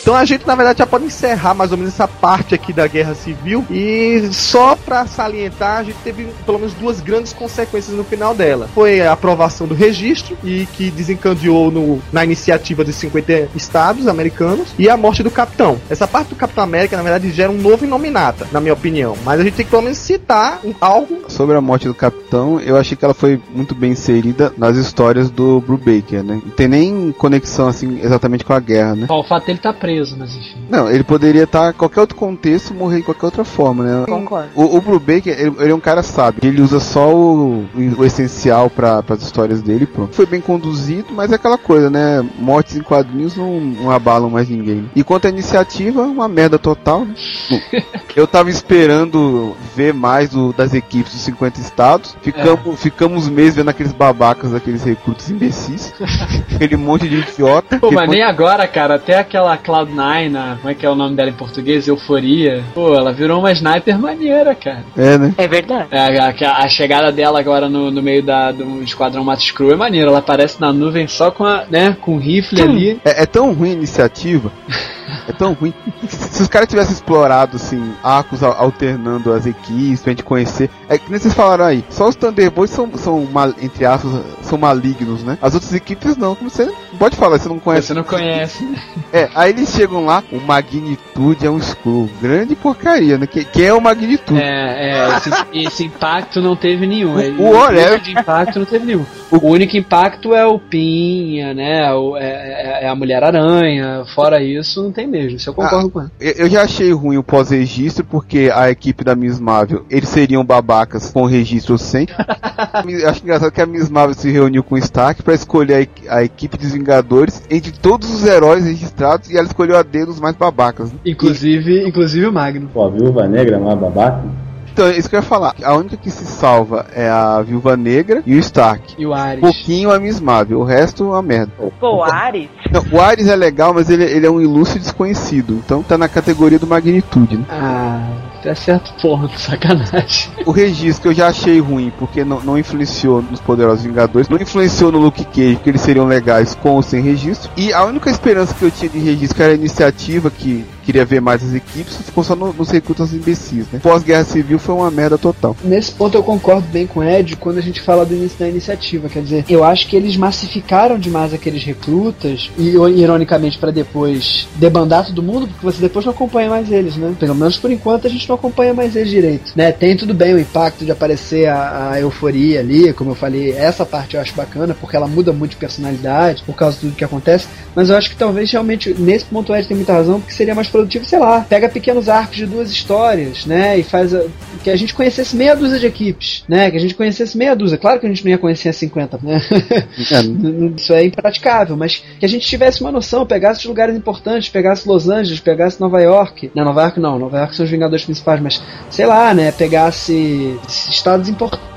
Então a gente, na verdade, já pode encerrar mais ou menos essa parte aqui da Guerra Civil. E só pra salientar, a gente teve pelo menos duas grandes consequências no final dela. Foi a aprovação do registro, e que desencadeou no, na iniciativa dos 50 estados americanos, e a morte do capitão. Essa parte do Capitão América, na verdade, gera um novo Inominata, na minha opinião. Mas a gente tem que pelo menos citar um, algo. Sobre a morte do capitão, eu achei que ela foi muito bem inserida nas histórias do Brubaker, né? Não tem nem conexão, assim, exatamente com a guerra, né? Ó, o fato dele tá preso, mas enfim. Não, ele poderia estar em qualquer outro contexto e morrer de qualquer outra forma, né? Concordo. O, o Brubaker, ele, ele é um cara sábio. Ele usa só o, o essencial para as histórias dele pronto. Foi bem conduzido, mas é aquela coisa, né? Mortes em quadrinhos não, não abalam mais ninguém. E quanto à iniciativa, uma merda total, né? Eu tava esperando ver mais do, das equipes dos 50 estados. Ficamos, ficamos meses vendo aqueles babacas, aqueles recrutas imbecis. aquele monte de idiota. Pô, mas nem agora, cara. Até aquela Cloud9, a- como é que é o nome dela em português? Euforia. Pô, ela virou uma sniper maneira, cara. É, né? É verdade. É, A, a- a chegada dela agora no, no meio da, do Esquadrão Mato Crew é maneira. Ela aparece na nuvem só com a, né, com o rifle ali. É, é tão ruim a iniciativa. É tão ruim. Se os caras tivessem explorado, assim, arcos al- alternando as equipes pra gente conhecer. É que nem vocês falaram aí. Só os Thunderbolts são, são mal- entre aspas, são malignos, né? As outras equipes não. Como você pode falar, você não conhece. Você não conhece. É, aí eles chegam lá, o Magnitude é um Skrull. Grande porcaria, né? Que- Quem é o Magnitude? É, é esse, esse impacto não teve nenhum. O- Ele- o de impacto não teve nenhum. O único impacto é o Pinha, né? o- é, é- é a Mulher-Aranha. Fora isso, não tem mesmo. Isso eu concordo com ela. Eu já achei ruim o pós-registro, porque a equipe da Miss Marvel, eles seriam babacas com registro sem. Acho engraçado que a Miss Marvel se reuniu com o Stark pra escolher a, a equipe dos Vingadores entre todos os heróis registrados e ela escolheu a dedo os mais babacas. né? Inclusive, inclusive o Magno. Pô, a viúva negra, mais babaca. Então, é isso que eu ia falar. A única que se salva é a Viúva Negra e o Stark. E o Um Ares. pouquinho a Miss Marvel, o resto é uma merda. Pô, Ares. Não, o Ares é legal, mas ele, ele é um ilustre desconhecido. Então tá na categoria do Magnitude, né? Ah, até certo ponto, sacanagem. O registro que eu já achei ruim, porque não, não influenciou nos Poderosos Vingadores, não influenciou no Luke Cage, porque eles seriam legais com ou sem registro. E a única esperança que eu tinha de registro, que era a iniciativa, que queria ver mais as equipes, ficou só no- nos recrutas imbecis, né? Pós-guerra civil foi uma merda total. Nesse ponto eu concordo bem com o Ed quando a gente fala do início da iniciativa. Quer dizer, eu acho que eles massificaram demais aqueles recrutas e, ironicamente, para depois debandar todo mundo, porque você depois não acompanha mais eles, né? Pelo menos por enquanto a gente não acompanha mais eles direito, né? Tem tudo bem o impacto de aparecer a, a euforia ali, como eu falei, essa parte eu acho bacana, porque ela muda muito de personalidade por causa de tudo que acontece, mas eu acho que talvez realmente nesse ponto o Ed tem muita razão, porque seria mais produtivo, sei lá, pega pequenos arcos de duas histórias, né? E faz a- que a gente conhecesse meia dúzia de equipes, né? Que a gente conhecesse meia dúzia. Claro que a gente não ia conhecer as 50, né? Isso é impraticável, mas que a gente tivesse uma noção, pegasse os lugares importantes, pegasse Los Angeles, pegasse Nova York. Não, Nova York não, Nova York são os Vingadores principais, mas sei lá, né? Pegasse estados importantes.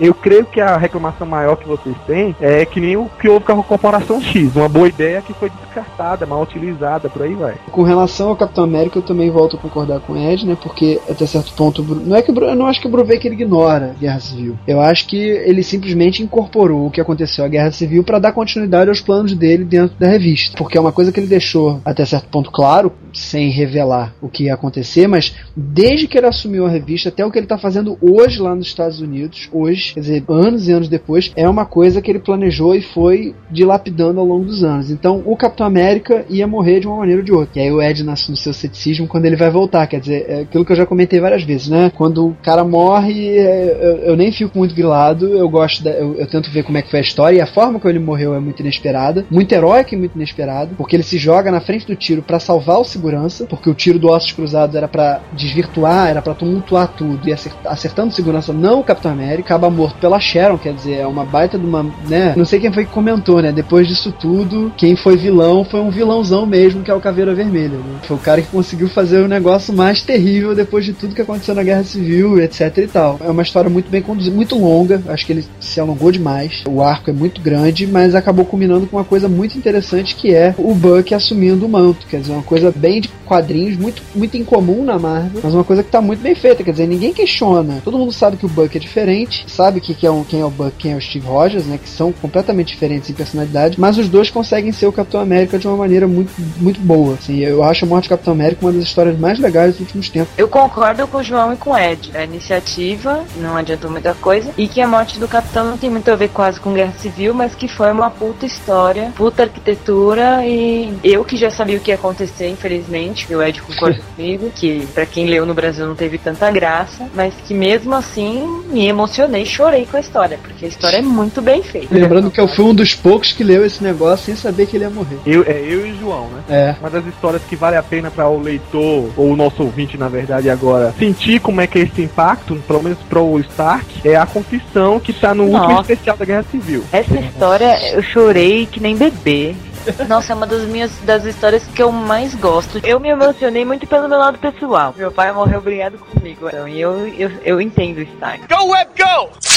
Eu creio que a reclamação maior que vocês têm é que nem o que houve com a Corporação X. Uma boa ideia que foi descartada, mal utilizada, por aí vai. Com relação ao Capitão América, eu também volto a concordar com o Ed, né? Porque até certo ponto, não é que eu não acho que o Brubaker ignora a Guerra Civil. Eu acho que ele simplesmente incorporou o que aconteceu à Guerra Civil para dar continuidade aos planos dele dentro da revista. Porque é uma coisa que ele deixou até certo ponto claro, sem revelar o que ia acontecer, mas desde que ele assumiu a revista até o que ele tá fazendo hoje lá nos Estados Unidos, hoje, quer dizer, anos e anos depois, é uma coisa que ele planejou e foi dilapidando ao longo dos anos. Então, o Capitão América ia morrer de uma maneira ou de outra. E aí o Ed nasce no seu ceticismo quando ele vai voltar, quer dizer, é aquilo que eu já comentei várias vezes, né? Quando o cara morre, é, eu, eu nem fico muito grilado, eu gosto, da, eu, eu tento ver como é que foi a história e a forma como ele morreu é muito inesperada, muito heróica e muito inesperada, porque ele se joga na frente do tiro para salvar o segurança, porque o tiro do Ossos Cruzados era para desvirtuar, era para tumultuar tudo e acertando segurança não o Capitão América, acaba morto pela Sharon, quer dizer, é uma baita de uma, né? Não sei quem foi que comentou, né? Depois disso tudo, quem foi vilão foi um vilãozão mesmo, que é o Caveira Vermelha, né? Foi o cara que conseguiu fazer o negócio mais terrível depois de tudo que aconteceu na Guerra Civil, etc e tal. É uma história muito bem conduzida, muito longa, acho que ele se alongou demais. O arco é muito grande, mas acabou culminando com uma coisa muito interessante que é o Buck assumindo o manto, quer dizer, uma coisa bem de quadrinhos, muito, muito incomum na Marvel, mas uma coisa que tá muito bem feita, quer dizer, ninguém questiona. Todo mundo sabe que o Buck é diferente, frente, sabe que, que é um, quem é o Buck, quem é o Steve Rogers, né? Que são completamente diferentes em personalidade, mas os dois conseguem ser o Capitão América de uma maneira muito, muito boa. Assim, eu acho a morte do Capitão América uma das histórias mais legais dos últimos tempos. Eu concordo com o João e com o Ed. A iniciativa não adiantou muita coisa e que a morte do Capitão não tem muito a ver quase com Guerra Civil, mas que foi uma puta história, puta arquitetura e eu que já sabia o que ia acontecer, infelizmente, o Ed concorda comigo, que para quem leu no Brasil não teve tanta graça, mas que mesmo assim me emocionei, chorei com a história, porque a história é muito bem feita. Lembrando que eu fui um dos poucos que leu esse negócio sem saber que ele ia morrer. Eu, é eu e o João, né? É. Uma das histórias que vale a pena para o leitor, ou o nosso ouvinte, na verdade, agora, sentir como é que é esse impacto, pelo menos pro Stark, é a confissão que tá no último Nossa. especial da Guerra Civil. Essa história eu chorei que nem bebê. Nossa, é uma das minhas das histórias que eu mais gosto. Eu me emocionei muito pelo meu lado pessoal. Meu pai morreu obrigado comigo. Então, eu, eu, eu entendo o Stark. Go Web Go!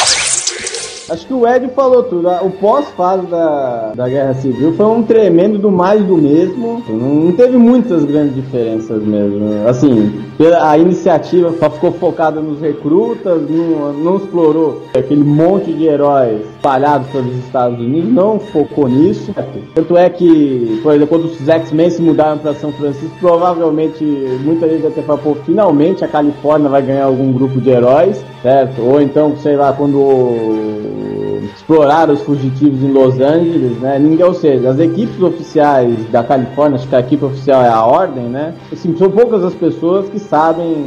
Acho que o Ed falou tudo. O pós-fase da, da Guerra Civil foi um tremendo do mais do mesmo. Não, teve muitas grandes diferenças mesmo. Assim, a iniciativa só ficou focada nos recrutas, não, não explorou aquele monte de heróis espalhados pelos Estados Unidos, não focou nisso. Tanto é que, por exemplo, quando os X-Men se mudaram para São Francisco, provavelmente muita gente falado, pô, finalmente a Califórnia vai ganhar algum grupo de heróis, certo? Ou então, sei lá, quando exploraram os fugitivos em Los Angeles, né? Ninguém, ou seja, as equipes oficiais da Califórnia, acho que a equipe oficial é a Ordem, né? Assim, são poucas as pessoas que sabem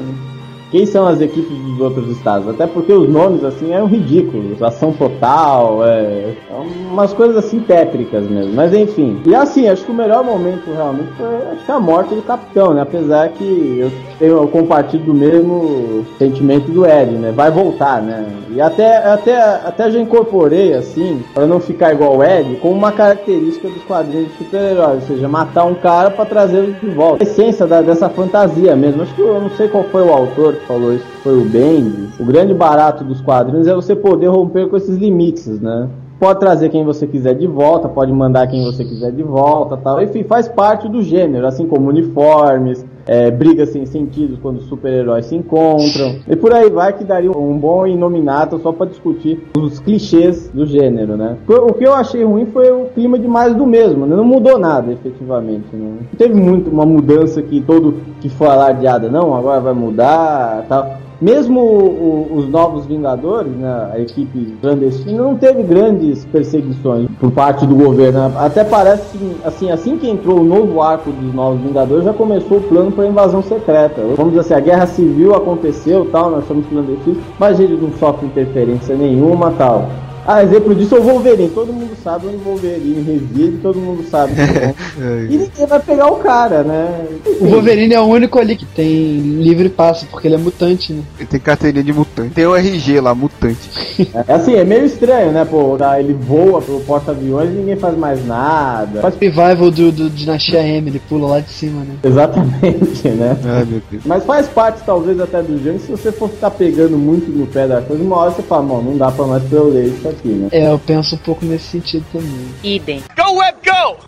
quem são as equipes dos outros estados. Até porque os nomes, assim, eram ridículos. Ação Total, é, é umas coisas assim tétricas mesmo. Mas enfim. E assim, acho que o melhor momento realmente foi acho que a morte do capitão, né? Apesar que eu, tenho, compartilho do mesmo sentimento do Ed, né? Vai voltar, né? E até, até, até já incorporei, assim, para não ficar igual o Ed, como uma característica dos quadrinhos de super-heróis. Ou seja, matar um cara para trazê-lo de volta. A essência da- dessa fantasia mesmo. Acho que eu não sei qual foi o autor falou isso, foi o Bendis. O grande barato dos quadrinhos é você poder romper com esses limites, né? Pode trazer quem você quiser de volta, pode mandar quem você quiser de volta, tal. Enfim, faz parte do gênero, assim como uniformes, é, brigas sem sentido quando super-heróis se encontram. E por aí vai que daria um bom inominato só para discutir os clichês do gênero, né? O que eu achei ruim foi o clima de mais do mesmo, né? Não mudou nada, efetivamente, né? Não teve muito uma mudança que todo que foi alardeada, não, agora vai mudar, tal. Mesmo o- o- os novos Vingadores, né, a equipe clandestina, não teve grandes perseguições por parte do governo. Até parece que, assim, assim que entrou o novo arco dos novos Vingadores, já começou o plano para a invasão secreta. Vamos dizer assim, a guerra civil aconteceu, tal, nós somos clandestinos, mas eles não sofrem interferência nenhuma, tal. Ah, exemplo disso é o Wolverine. Todo mundo sabe onde o Wolverine reside, todo mundo sabe. e ninguém vai pegar o cara, né? O Wolverine é o único ali que tem livre passo, porque ele é mutante, né? Ele tem carteirinha de mutante. Tem o RG lá, mutante. É assim, é meio estranho, né? Pô, tá, ele voa pro porta-aviões e ninguém faz mais nada. Faz revival do, do Dinastia M, ele pula lá de cima, né? Exatamente, né? Ai, meu Deus. Mas faz parte, talvez, até do gênero. Se você for ficar pegando muito no pé da coisa, uma hora você fala, mano, não dá pra mais pra eu ler isso aqui, né? É, eu penso um pouco nesse sentido também. Idem. Go Web Go!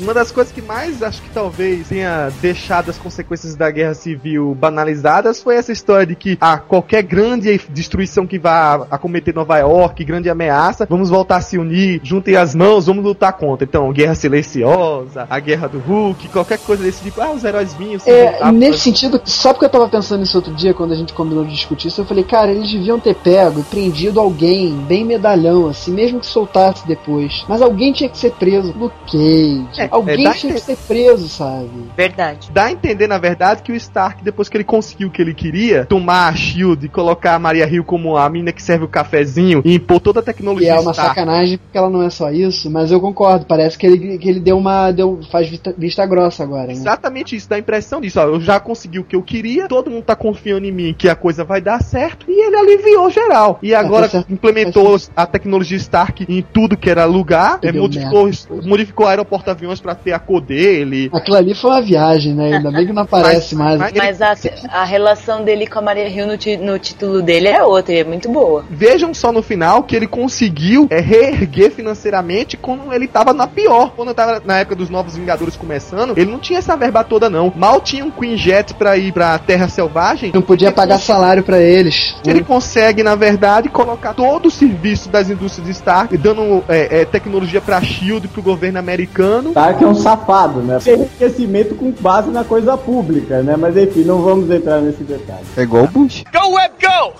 Uma das coisas que mais acho que talvez tenha deixado as consequências da guerra civil banalizadas foi essa história de que a qualquer grande destruição que vá acometer Nova York, grande ameaça, vamos voltar a se unir, juntem as mãos, vamos lutar contra. Então, guerra silenciosa, a guerra do Hulk, qualquer coisa desse tipo. Ah, os heróis vinham. É, nesse sentido, só porque eu tava pensando nisso outro dia, quando a gente combinou de discutir isso, eu falei, cara, eles deviam ter pego e prendido alguém, bem medalhão, assim, mesmo que soltasse depois. Mas alguém tinha que ser preso. Luke Cage. É, alguém é, tinha que- que ser preso, sabe? Verdade. Dá a entender, na verdade, que o Stark, depois que ele conseguiu o que ele queria, tomar a Shield e colocar a Maria Hill como a mina que serve o cafezinho e impor toda a E tecnologia é uma Stark. sacanagem porque ela não é só isso, mas eu concordo, parece que ele, que ele deu uma. Deu, faz vista, vista grossa agora, né? Exatamente isso, dá a impressão disso. Ó, eu já consegui o que eu queria, todo mundo tá confiando em mim que a coisa vai dar certo, e ele aliviou geral. E agora tá certo. implementou a tecnologia Stark em tudo que era lugar, E é, modificou, modificou o aeroporto aviões anos pra ter a cor dele. Aquilo ali foi uma viagem, né? Ainda bem que não aparece mais. mas- Mas a, a relação dele com a Maria Hill no, ti- no título dele é outra, e é muito boa. Vejam só no final que ele conseguiu é, reerguer financeiramente quando ele tava na pior. Quando tava na época dos Novos Vingadores começando, ele não tinha essa verba toda, não. Mal tinha um Queen Jet pra ir pra Terra Selvagem. Não podia pagar salário pra eles. Ele consegue, na verdade, colocar todo o serviço das indústrias Stark, dando é, é, tecnologia pra Shield e pro governo americano. Stark é um safado, né? Tem enriquecimento com base na coisa pública, né? Mas enfim, não vamos entrar nesse detalhe. É igual o Bush. Go Web Go!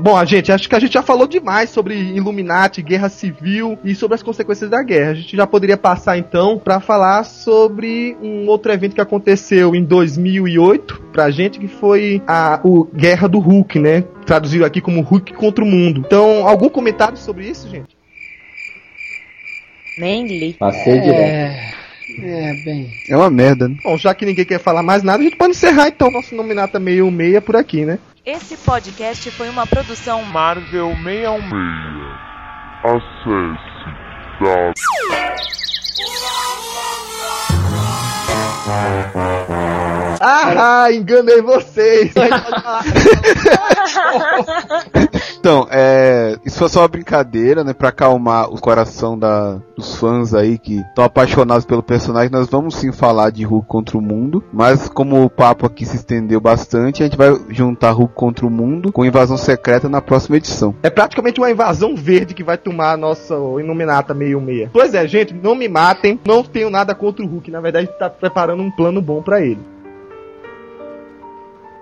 Bom, a gente, acho que a gente já falou demais sobre Illuminati, guerra civil e sobre as consequências da guerra. A gente já poderia passar então pra falar sobre um outro evento que aconteceu em 2008 pra gente, que foi a o Guerra do Hulk, né? Traduzido aqui como Hulk contra o Mundo. Então, algum comentário sobre isso, gente? Nem li. Passei direto. É. É, bem. É uma merda, né? Bom, já que ninguém quer falar mais nada, a gente pode encerrar então nosso nominata meio meia por aqui, né? Esse podcast foi uma produção Marvel 616. Acesse da Ah, enganei vocês! Então, é. Isso foi só uma brincadeira, né? Pra acalmar o coração da, dos fãs aí que estão apaixonados pelo personagem. Nós vamos sim falar de Hulk contra o mundo. Mas como o papo aqui se estendeu bastante, a gente vai juntar Hulk contra o mundo com invasão secreta na próxima edição. É praticamente uma invasão verde que vai tomar a nossa Iluminata meio meia. Pois é, gente, não me matem, não tenho nada contra o Hulk, na verdade tá preparando um plano bom pra ele.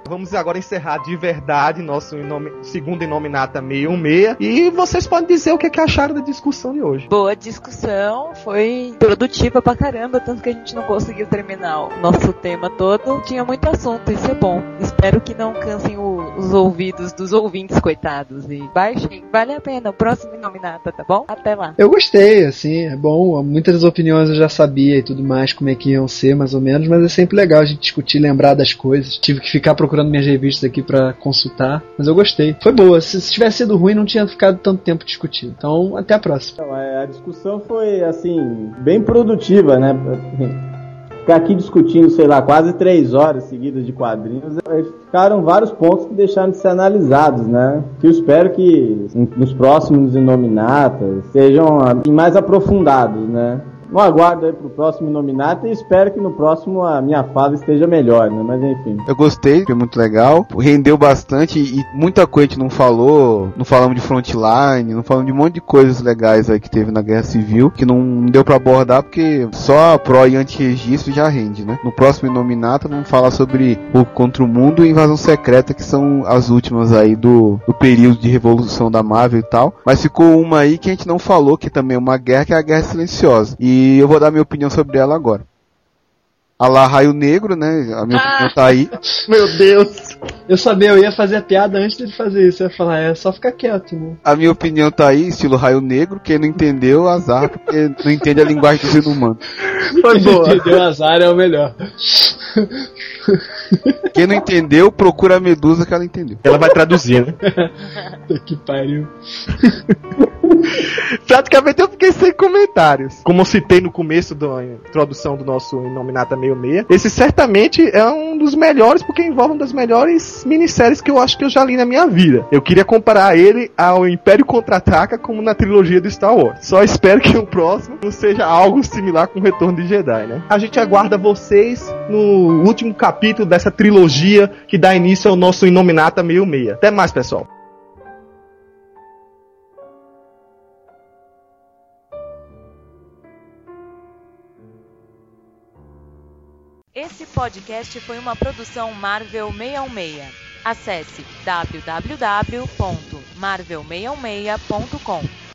Vamos agora encerrar de verdade nosso inome- segundo Inominata 616 e vocês podem dizer o que, é que acharam da discussão de hoje. Boa discussão, foi produtiva pra caramba, tanto que a gente não conseguiu terminar o nosso tema todo. Tinha muito assunto, isso é bom. Espero que não cansem o- os ouvidos dos ouvintes, coitados. E baixem, vale a pena. O próximo Inominata, tá bom? Até lá. Eu gostei, assim, é bom. Muitas das opiniões eu já sabia e tudo mais, como é que iam ser, mais ou menos, mas é sempre legal a gente discutir, lembrar das coisas. Tive que ficar procurando minhas revistas aqui pra consultar, mas eu gostei. Foi boa. Se, se tivesse sido ruim, não tinha ficado tanto tempo discutindo. Então, até a próxima. Então, é, a discussão foi, assim, bem produtiva, né? Ficar aqui discutindo, sei lá, quase três horas seguidas de quadrinhos, ficaram vários pontos que deixaram de ser analisados, né? Que eu espero que nos próximos Inominatas sejam assim, mais aprofundados, né? No aguardo aí pro próximo Inominata e espero que no próximo a minha fala esteja melhor, né? Mas enfim. Eu gostei, foi muito legal. Rendeu bastante e muita coisa a gente não falou. Não falamos de frontline, não falamos de um monte de coisas legais aí que teve na Guerra Civil, que não deu pra abordar porque só a pró e anti-registro já rende, né? No próximo Nominata vamos falar sobre o Contra o Mundo e Invasão Secreta, que são as últimas aí do, do período de revolução da Marvel e tal. Mas ficou uma aí que a gente não falou, que também é uma guerra, que é a Guerra Silenciosa. E eu vou dar minha opinião sobre ela agora. A lá Raio Negro, né? A minha opinião tá aí. Meu Deus! Eu sabia, eu ia fazer a piada antes dele fazer isso. Eu ia falar, é só ficar quieto, né? A minha opinião tá aí, estilo Raio Negro. Quem não entendeu, azar, porque não entende a linguagem do ser humano. Foi boa! Entendeu? Azar é o melhor. Quem não entendeu, procura a Medusa que ela entendeu. Ela vai traduzir, né? que pariu. Praticamente eu fiquei sem comentários. Como eu citei no começo da introdução do nosso Inominata 66, esse certamente é um dos melhores, porque envolve uma das melhores minisséries que eu acho que eu já li na minha vida. Eu queria comparar ele ao Império Contra-Ataca como na trilogia do Star Wars. Só espero que o próximo não seja algo similar com o Retorno de Jedi, né? A gente aguarda vocês no último capítulo dessa trilogia que dá início ao nosso Inominata 66. Até mais, pessoal. Esse podcast foi uma produção Marvel 616. Acesse www.marvel616.com.